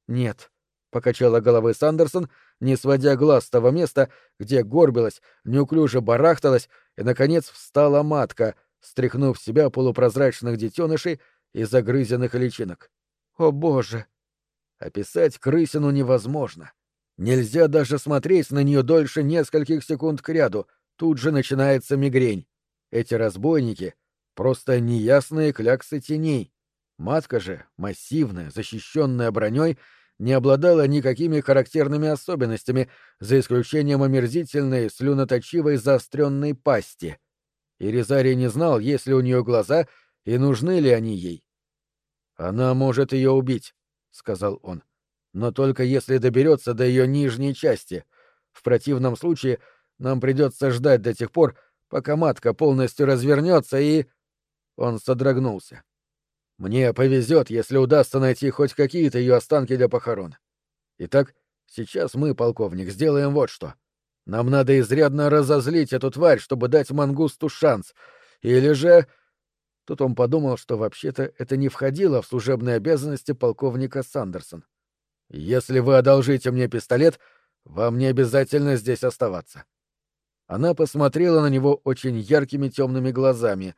«Нет», — покачала головой Сандерсон, не сводя глаз с того места, где горбилась, неуклюже барахталась и, наконец, встала матка, стряхнув себя полупрозрачных детенышей и загрызенных личинок. «О, боже!» Описать крысину невозможно. Нельзя даже смотреть на нее дольше нескольких секунд кряду, тут же начинается мигрень. Эти разбойники — просто неясные кляксы теней. Матка же, массивная, защищенная броней, не обладала никакими характерными особенностями, за исключением омерзительной слюноточивой заостренной пасти. И не знал, есть ли у нее глаза и нужны ли они ей. «Она может ее убить», — сказал он. «Но только если доберется до ее нижней части. В противном случае нам придется ждать до тех пор, пока матка полностью развернется и...» Он содрогнулся. Мне повезет, если удастся найти хоть какие-то ее останки для похорон. Итак, сейчас мы, полковник, сделаем вот что. Нам надо изрядно разозлить эту тварь, чтобы дать мангусту шанс. Или же... Тут он подумал, что вообще-то это не входило в служебные обязанности полковника Сандерсон. «Если вы одолжите мне пистолет, вам не обязательно здесь оставаться». Она посмотрела на него очень яркими темными глазами,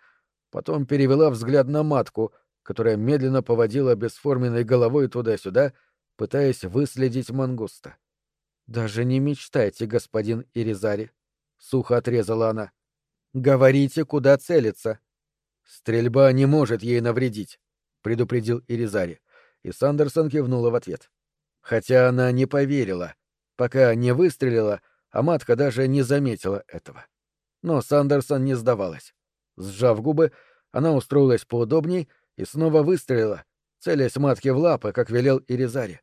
потом перевела взгляд на матку — которая медленно поводила бесформенной головой туда-сюда, пытаясь выследить мангуста. «Даже не мечтайте, господин Иризари», — сухо отрезала она. «Говорите, куда целиться». «Стрельба не может ей навредить», — предупредил Иризари, и Сандерсон кивнула в ответ. Хотя она не поверила. Пока не выстрелила, а матка даже не заметила этого. Но Сандерсон не сдавалась. Сжав губы, она устроилась поудобней и снова выстрелила, целясь матке в лапы, как велел Иризари.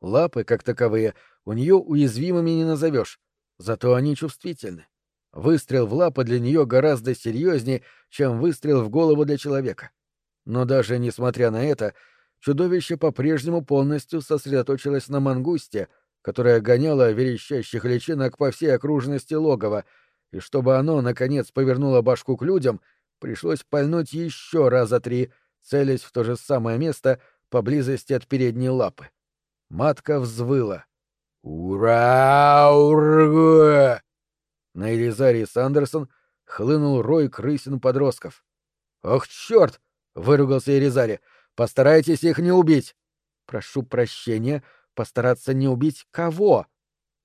Лапы, как таковые, у нее уязвимыми не назовешь, зато они чувствительны. Выстрел в лапы для нее гораздо серьезнее, чем выстрел в голову для человека. Но даже несмотря на это, чудовище по-прежнему полностью сосредоточилось на мангусте, которая гоняла верещащих личинок по всей окружности логова, и чтобы оно, наконец, повернуло башку к людям, пришлось пальнуть еще раза три — целясь в то же самое место поблизости от передней лапы. Матка взвыла. «Ура! Ура!» На Элизарий Сандерсон хлынул рой крысин-подростков. «Ох, черт!» — выругался Элизари. «Постарайтесь их не убить!» «Прошу прощения, постараться не убить кого?»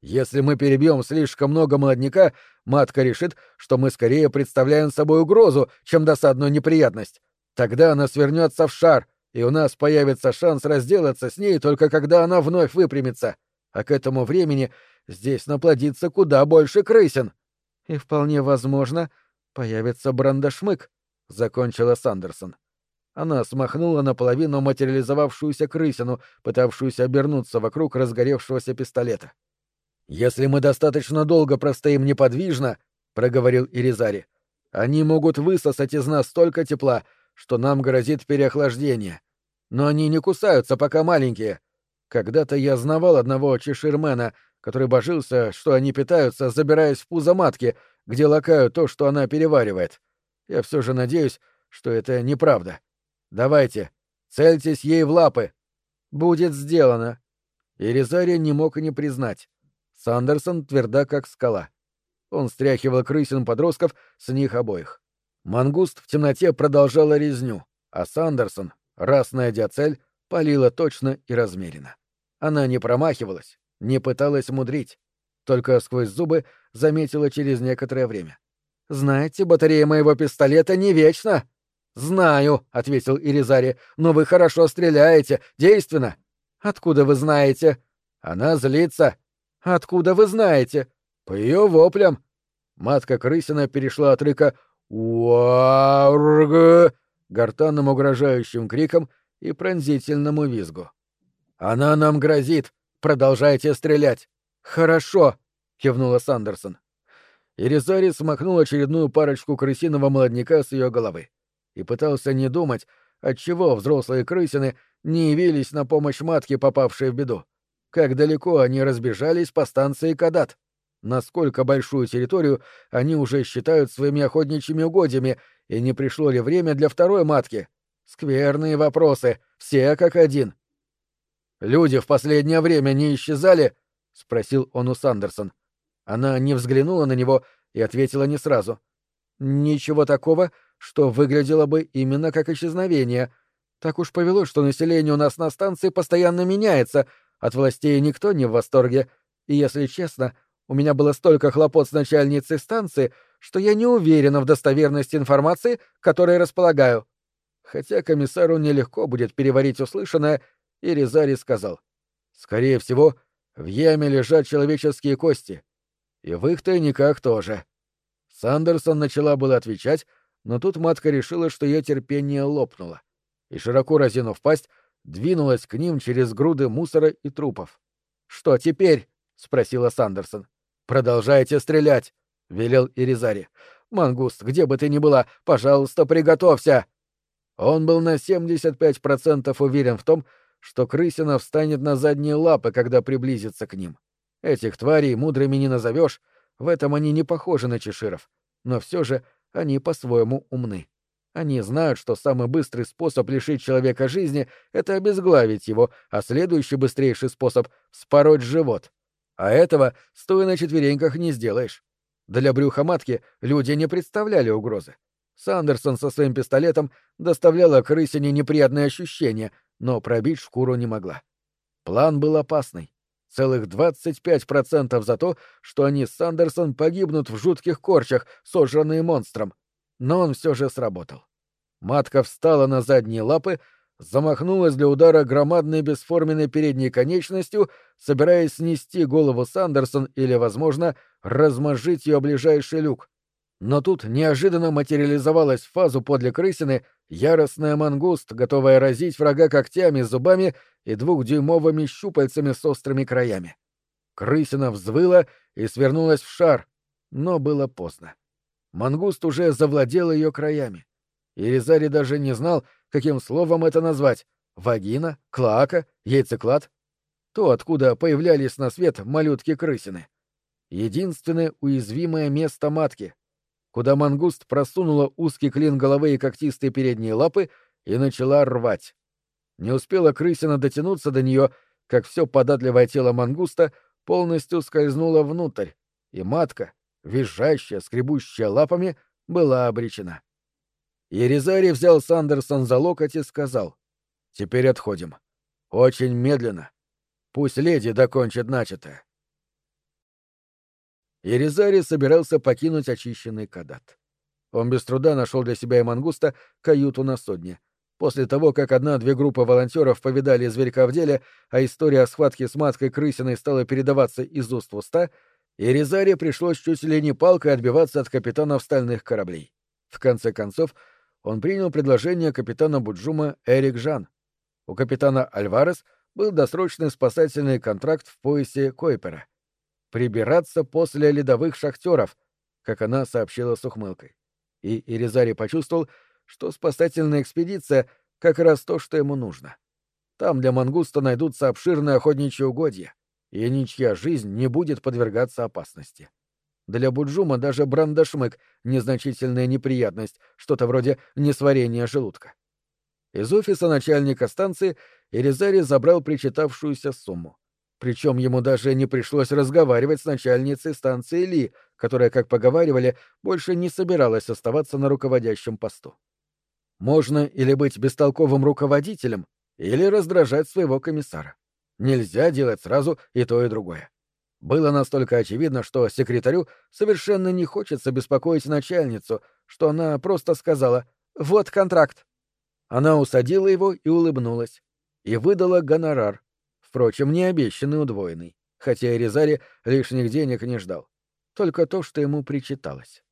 «Если мы перебьем слишком много молодняка, матка решит, что мы скорее представляем собой угрозу, чем досадную неприятность. Тогда она свернется в шар, и у нас появится шанс разделаться с ней только когда она вновь выпрямится. А к этому времени здесь наплодится куда больше крысин. И вполне возможно, появится брандашмык, — закончила Сандерсон. Она смахнула наполовину материализовавшуюся крысину, пытавшуюся обернуться вокруг разгоревшегося пистолета. «Если мы достаточно долго простоим неподвижно, — проговорил Иризари, — они могут высосать из нас столько тепла, что нам грозит переохлаждение. Но они не кусаются, пока маленькие. Когда-то я знавал одного чеширмена, который божился, что они питаются, забираясь в пузо матки, где лакают то, что она переваривает. Я все же надеюсь, что это неправда. Давайте, цельтесь ей в лапы. Будет сделано. И Резария не мог и не признать. Сандерсон тверда, как скала. Он стряхивал крысин подростков с них обоих. Мангуст в темноте продолжала резню, а Сандерсон, раз найдя цель, палила точно и размеренно. Она не промахивалась, не пыталась мудрить, только сквозь зубы заметила через некоторое время. «Знаете, батарея моего пистолета не вечна!» «Знаю», — ответил Иризари, — «но вы хорошо стреляете, действенно». «Откуда вы знаете?» «Она злится». «Откуда вы знаете?» По ее воплям. Матка крысина перешла от рыка «Уарг» гортанным угрожающим криком и пронзительному визгу. «Она нам грозит! Продолжайте стрелять!» «Хорошо!» — кивнула Сандерсон. Иризари смахнул очередную парочку крысиного молодняка с ее головы и пытался не думать, отчего взрослые крысины не явились на помощь матке, попавшей в беду. Как далеко они разбежались по станции Кадат? Насколько большую территорию они уже считают своими охотничьими угодьями, и не пришло ли время для второй матки? Скверные вопросы, все как один. «Люди в последнее время не исчезали?» — спросил он у Сандерсон. Она не взглянула на него и ответила не сразу. «Ничего такого, что выглядело бы именно как исчезновение. Так уж повелось, что население у нас на станции постоянно меняется, от властей никто не в восторге, и, если честно, у меня было столько хлопот с начальницей станции, что я не уверена в достоверности информации, которой располагаю. Хотя комиссару нелегко будет переварить услышанное, и Резари сказал. Скорее всего, в яме лежат человеческие кости. И в их тайниках тоже. Сандерсон начала было отвечать, но тут матка решила, что ее терпение лопнуло. И, широко разинув пасть, двинулась к ним через груды мусора и трупов. «Что теперь?» — спросила Сандерсон. «Продолжайте стрелять!» — велел Иризари. «Мангуст, где бы ты ни была, пожалуйста, приготовься!» Он был на 75% уверен в том, что крысина встанет на задние лапы, когда приблизится к ним. Этих тварей мудрыми не назовешь, в этом они не похожи на чеширов, но все же они по-своему умны. Они знают, что самый быстрый способ лишить человека жизни — это обезглавить его, а следующий быстрейший способ — спороть живот. А этого, стоя на четвереньках, не сделаешь. Для брюха матки люди не представляли угрозы. Сандерсон со своим пистолетом доставляла крысине неприятные ощущения, но пробить шкуру не могла. План был опасный. Целых 25% за то, что они с Сандерсон погибнут в жутких корчах, сожранные монстром. Но он все же сработал. Матка встала на задние лапы, замахнулась для удара громадной бесформенной передней конечностью, собираясь снести голову Сандерсон или, возможно, размозжить ее ближайший люк. Но тут неожиданно материализовалась в фазу подле крысины яростная мангуст, готовая разить врага когтями, зубами и двухдюймовыми щупальцами с острыми краями. Крысина взвыла и свернулась в шар, но было поздно. Мангуст уже завладел ее краями. И Резари даже не знал, каким словом это назвать — вагина, клоака, яйцеклад. То, откуда появлялись на свет малютки-крысины. Единственное уязвимое место матки, куда мангуст просунула узкий клин головы и когтистые передние лапы и начала рвать. Не успела крысина дотянуться до нее, как все податливое тело мангуста полностью скользнуло внутрь, и матка, визжащая, скребущая лапами, была обречена. Еризари взял Сандерсон за локоть и сказал. «Теперь отходим. Очень медленно. Пусть леди докончит начатое». Еризари собирался покинуть очищенный кадат. Он без труда нашел для себя и мангуста каюту на судне. После того, как одна-две группы волонтеров повидали зверька в деле, а история о схватке с маткой крысиной стала передаваться из уст в уста, Еризаре пришлось чуть ли не палкой отбиваться от капитанов стальных кораблей. В конце концов, он принял предложение капитана Буджума Эрик Жан. У капитана Альварес был досрочный спасательный контракт в поясе Койпера. Прибираться после ледовых шахтеров, как она сообщила с ухмылкой. И Иризари почувствовал, что спасательная экспедиция — как раз то, что ему нужно. Там для мангуста найдутся обширные охотничьи угодья, и ничья жизнь не будет подвергаться опасности. Для Буджума даже брандашмык — незначительная неприятность, что-то вроде несварения желудка. Из офиса начальника станции Иризари забрал причитавшуюся сумму. Причем ему даже не пришлось разговаривать с начальницей станции Ли, которая, как поговаривали, больше не собиралась оставаться на руководящем посту. Можно или быть бестолковым руководителем, или раздражать своего комиссара. Нельзя делать сразу и то, и другое. Было настолько очевидно, что секретарю совершенно не хочется беспокоить начальницу, что она просто сказала «Вот контракт». Она усадила его и улыбнулась. И выдала гонорар. Впрочем, не обещанный удвоенный, хотя Эризари лишних денег не ждал. только то, что ему причиталось.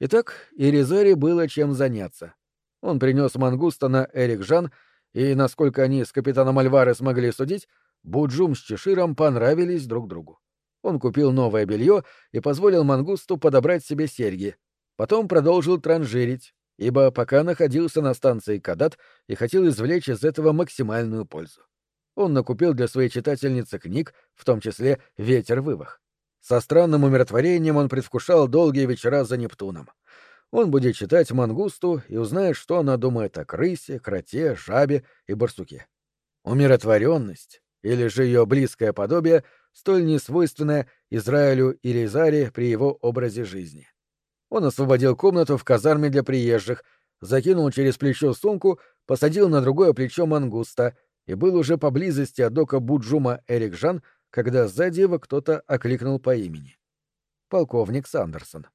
Итак, Иризари было чем заняться. Он принес мангуста на Эрик Жан, и, насколько они с капитаном Альваре смогли судить, Буджум с Чеширом понравились друг другу. Он купил новое белье и позволил мангусту подобрать себе серьги. Потом продолжил транжирить, ибо пока находился на станции Кадат и хотел извлечь из этого максимальную пользу. Он накупил для своей читательницы книг, в том числе «Ветер вывах». Со странным умиротворением он предвкушал долгие вечера за Нептуном. Он будет читать мангусту и узнает, что она думает о крысе, кроте, жабе и барсуке. Умиротворенность, или же ее близкое подобие, столь несвойственное Израилю и Резаре при его образе жизни. Он освободил комнату в казарме для приезжих, закинул через плечо сумку, посадил на другое плечо мангуста и был уже поблизости от дока Буджума Эрик Жан, когда сзади его кто-то окликнул по имени. Полковник Сандерсон.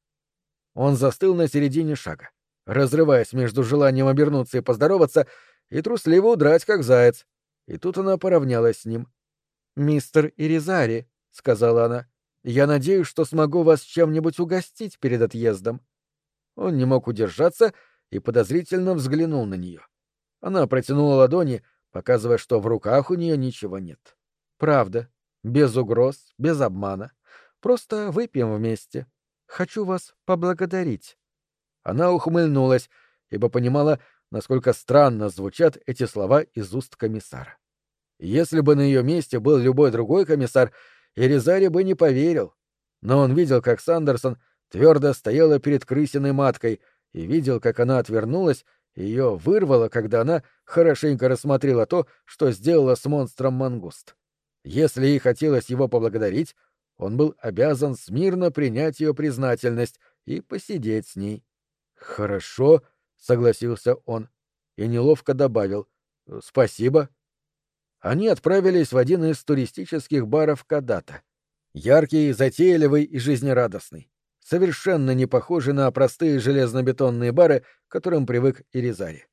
Он застыл на середине шага, разрываясь между желанием обернуться и поздороваться и трусливо удрать, как заяц. И тут она поравнялась с ним. «Мистер Иризари», — сказала она, — «я надеюсь, что смогу вас чем-нибудь угостить перед отъездом». Он не мог удержаться и подозрительно взглянул на нее. Она протянула ладони, показывая, что в руках у нее ничего нет. «Правда», без угроз, без обмана. Просто выпьем вместе. Хочу вас поблагодарить». Она ухмыльнулась, ибо понимала, насколько странно звучат эти слова из уст комиссара. Если бы на ее месте был любой другой комиссар, Эризари бы не поверил. Но он видел, как Сандерсон твердо стояла перед крысиной маткой и видел, как она отвернулась, ее вырвало, когда она хорошенько рассмотрела то, что сделала с монстром мангуст. Если ей хотелось его поблагодарить, он был обязан смирно принять ее признательность и посидеть с ней. «Хорошо», — согласился он и неловко добавил «Спасибо». Они отправились в один из туристических баров Кадата. Яркий, затейливый и жизнерадостный. Совершенно не похожий на простые железнобетонные бары, к которым привык Иризари.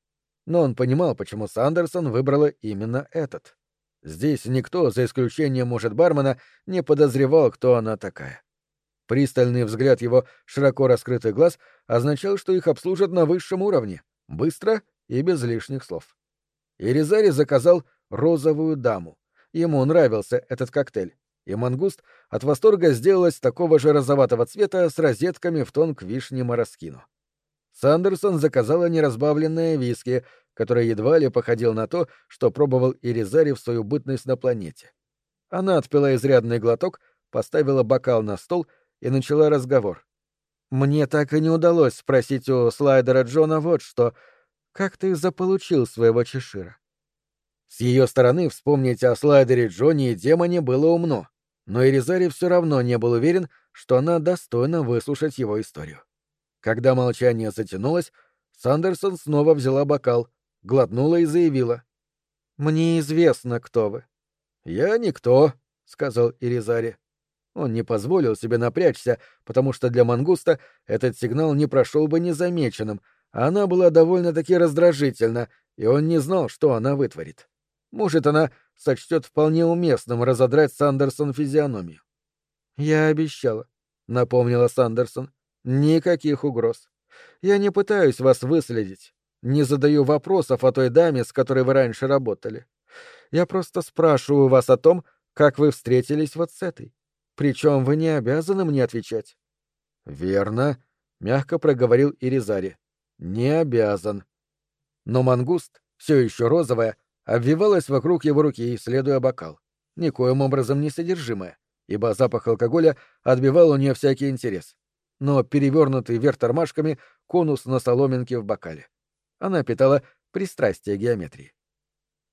Но он понимал, почему Сандерсон выбрала именно этот. Здесь никто, за исключением, может, бармена, не подозревал, кто она такая. Пристальный взгляд его широко раскрытых глаз означал, что их обслужат на высшем уровне, быстро и без лишних слов. Иризари заказал розовую даму. Ему нравился этот коктейль, и мангуст от восторга сделалась такого же розоватого цвета с розетками в тон к вишне мороскину. Сандерсон заказала неразбавленное виски, которое едва ли походил на то, что пробовал Иризари в свою бытность на планете. Она отпила изрядный глоток, поставила бокал на стол и начала разговор. «Мне так и не удалось спросить у слайдера Джона вот что. Как ты заполучил своего Чешира?» С ее стороны вспомнить о слайдере Джонни и демоне было умно, но Иризари все равно не был уверен, что она достойна выслушать его историю. Когда молчание затянулось, Сандерсон снова взяла бокал — глотнула и заявила. «Мне известно, кто вы». «Я никто», — сказал Иризари. Он не позволил себе напрячься, потому что для мангуста этот сигнал не прошел бы незамеченным, а она была довольно-таки раздражительна, и он не знал, что она вытворит. Может, она сочтет вполне уместным разодрать Сандерсон физиономию. «Я обещала», — напомнила Сандерсон. «Никаких угроз. Я не пытаюсь вас выследить не задаю вопросов о той даме, с которой вы раньше работали. Я просто спрашиваю вас о том, как вы встретились вот с этой. Причем вы не обязаны мне отвечать. — Верно, — мягко проговорил Иризари. — Не обязан. Но мангуст, все еще розовая, обвивалась вокруг его руки, исследуя бокал. Никоим образом не содержимое, ибо запах алкоголя отбивал у нее всякий интерес. Но перевернутый вверх тормашками конус на соломинке в бокале. Она питала пристрастие геометрии.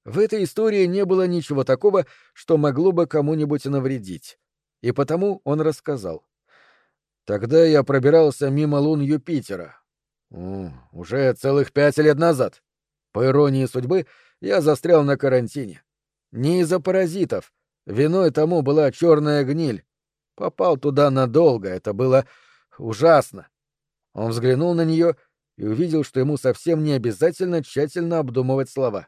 В этой истории не было ничего такого, что могло бы кому-нибудь навредить. И потому он рассказал. Тогда я пробирался мимо лун Юпитера. уже целых пять лет назад. По иронии судьбы, я застрял на карантине. Не из-за паразитов. Виной тому была черная гниль. Попал туда надолго, это было ужасно. Он взглянул на нее и увидел, что ему совсем не обязательно тщательно обдумывать слова.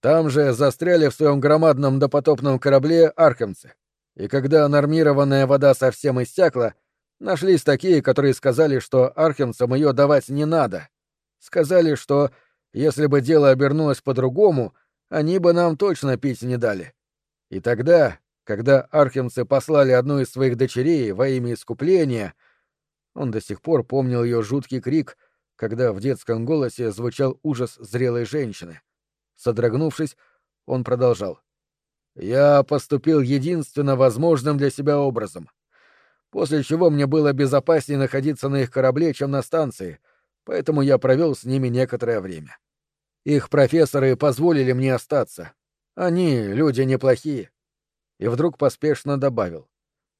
Там же застряли в своем громадном допотопном корабле архамцы. И когда нормированная вода совсем иссякла, Нашлись такие, которые сказали, что архемцам ее давать не надо. Сказали, что если бы дело обернулось по-другому, они бы нам точно пить не дали. И тогда, когда архемцы послали одну из своих дочерей во имя искупления, он до сих пор помнил ее жуткий крик, когда в детском голосе звучал ужас зрелой женщины. Содрогнувшись, он продолжал. «Я поступил единственно возможным для себя образом после чего мне было безопаснее находиться на их корабле, чем на станции, поэтому я провел с ними некоторое время. Их профессоры позволили мне остаться. Они люди неплохие. И вдруг поспешно добавил.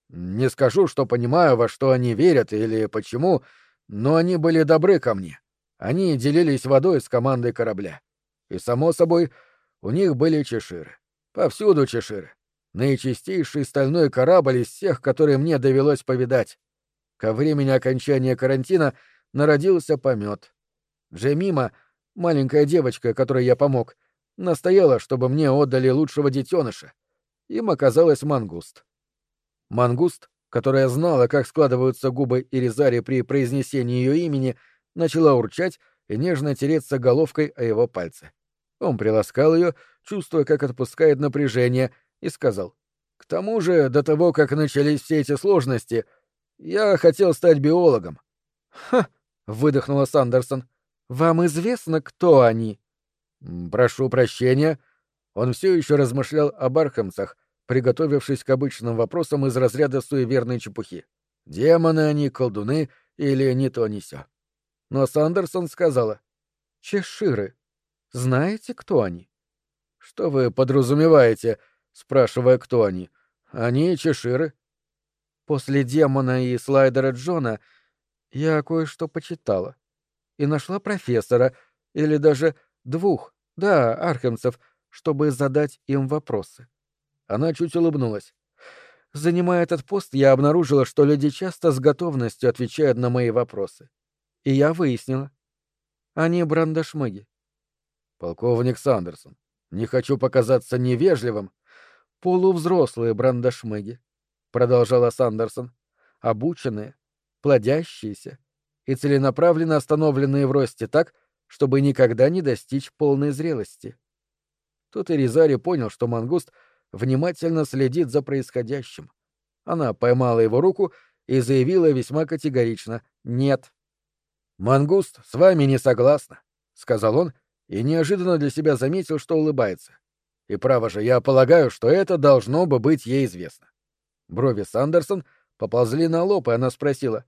Не скажу, что понимаю, во что они верят или почему, но они были добры ко мне. Они делились водой с командой корабля. И, само собой, у них были чеширы. Повсюду чеширы наичистейший стальной корабль из всех, которые мне довелось повидать. Ко времени окончания карантина народился помет. Джемима, маленькая девочка, которой я помог, настояла, чтобы мне отдали лучшего детеныша. Им оказалась мангуст. Мангуст, которая знала, как складываются губы Иризари при произнесении ее имени, начала урчать и нежно тереться головкой о его пальцы. Он приласкал ее, чувствуя, как отпускает напряжение, и сказал. «К тому же, до того, как начались все эти сложности, я хотел стать биологом». «Ха!» — выдохнула Сандерсон. «Вам известно, кто они?» «Прошу прощения». Он все еще размышлял об архамцах, приготовившись к обычным вопросам из разряда суеверной чепухи. Демоны они, колдуны или не то ни сё. Но Сандерсон сказала. «Чеширы. Знаете, кто они?» «Что вы подразумеваете?» спрашивая, кто они. Они чеширы. После демона и слайдера Джона я кое-что почитала. И нашла профессора, или даже двух, да, архемцев, чтобы задать им вопросы. Она чуть улыбнулась. Занимая этот пост, я обнаружила, что люди часто с готовностью отвечают на мои вопросы. И я выяснила. Они брандашмыги. Полковник Сандерсон, не хочу показаться невежливым, полувзрослые брандашмыги, продолжала Сандерсон, обученные, плодящиеся и целенаправленно остановленные в росте так, чтобы никогда не достичь полной зрелости. Тут Иризари понял, что мангуст внимательно следит за происходящим. Она поймала его руку и заявила весьма категорично «нет». «Мангуст с вами не согласна», — сказал он и неожиданно для себя заметил, что улыбается. И право же, я полагаю, что это должно бы быть ей известно. Брови Сандерсон поползли на лоб, и она спросила.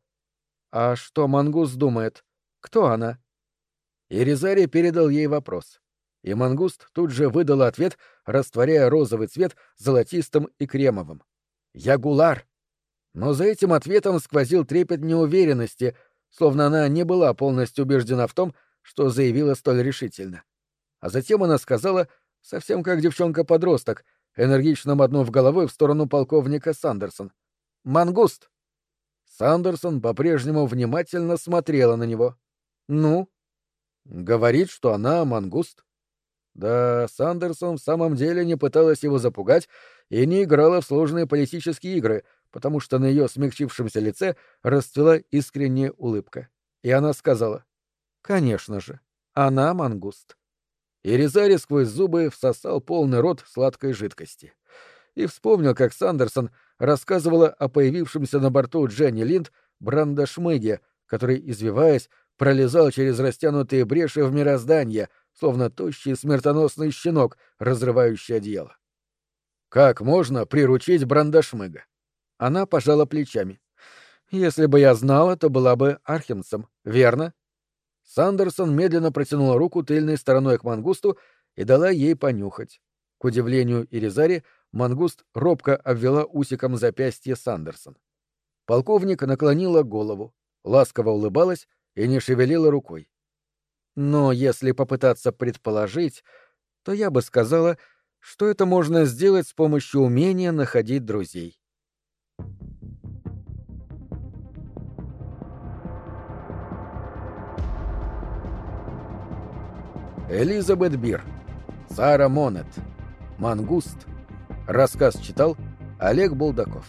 «А что Мангус думает? Кто она?» И Резари передал ей вопрос. И Мангуст тут же выдал ответ, растворяя розовый цвет золотистым и кремовым. «Ягулар!» Но за этим ответом сквозил трепет неуверенности, словно она не была полностью убеждена в том, что заявила столь решительно. А затем она сказала, совсем как девчонка-подросток, энергично мотнув головой в сторону полковника Сандерсон. «Мангуст!» Сандерсон по-прежнему внимательно смотрела на него. «Ну?» «Говорит, что она мангуст». Да, Сандерсон в самом деле не пыталась его запугать и не играла в сложные политические игры, потому что на ее смягчившемся лице расцвела искренняя улыбка. И она сказала, «Конечно же, она мангуст» и Резари сквозь зубы всосал полный рот сладкой жидкости. И вспомнил, как Сандерсон рассказывала о появившемся на борту Дженни Линд Брандашмыге, который, извиваясь, пролезал через растянутые бреши в мироздание, словно тощий смертоносный щенок, разрывающий одеяло. Как можно приручить Брандашмыга? Она пожала плечами. Если бы я знала, то была бы Архимсом, верно? Сандерсон медленно протянула руку тыльной стороной к мангусту и дала ей понюхать. К удивлению Иризари, мангуст робко обвела усиком запястье Сандерсон. Полковник наклонила голову, ласково улыбалась и не шевелила рукой. Но если попытаться предположить, то я бы сказала, что это можно сделать с помощью умения находить друзей. Элизабет Бир. Сара Монет. Мангуст. Рассказ читал Олег Булдаков.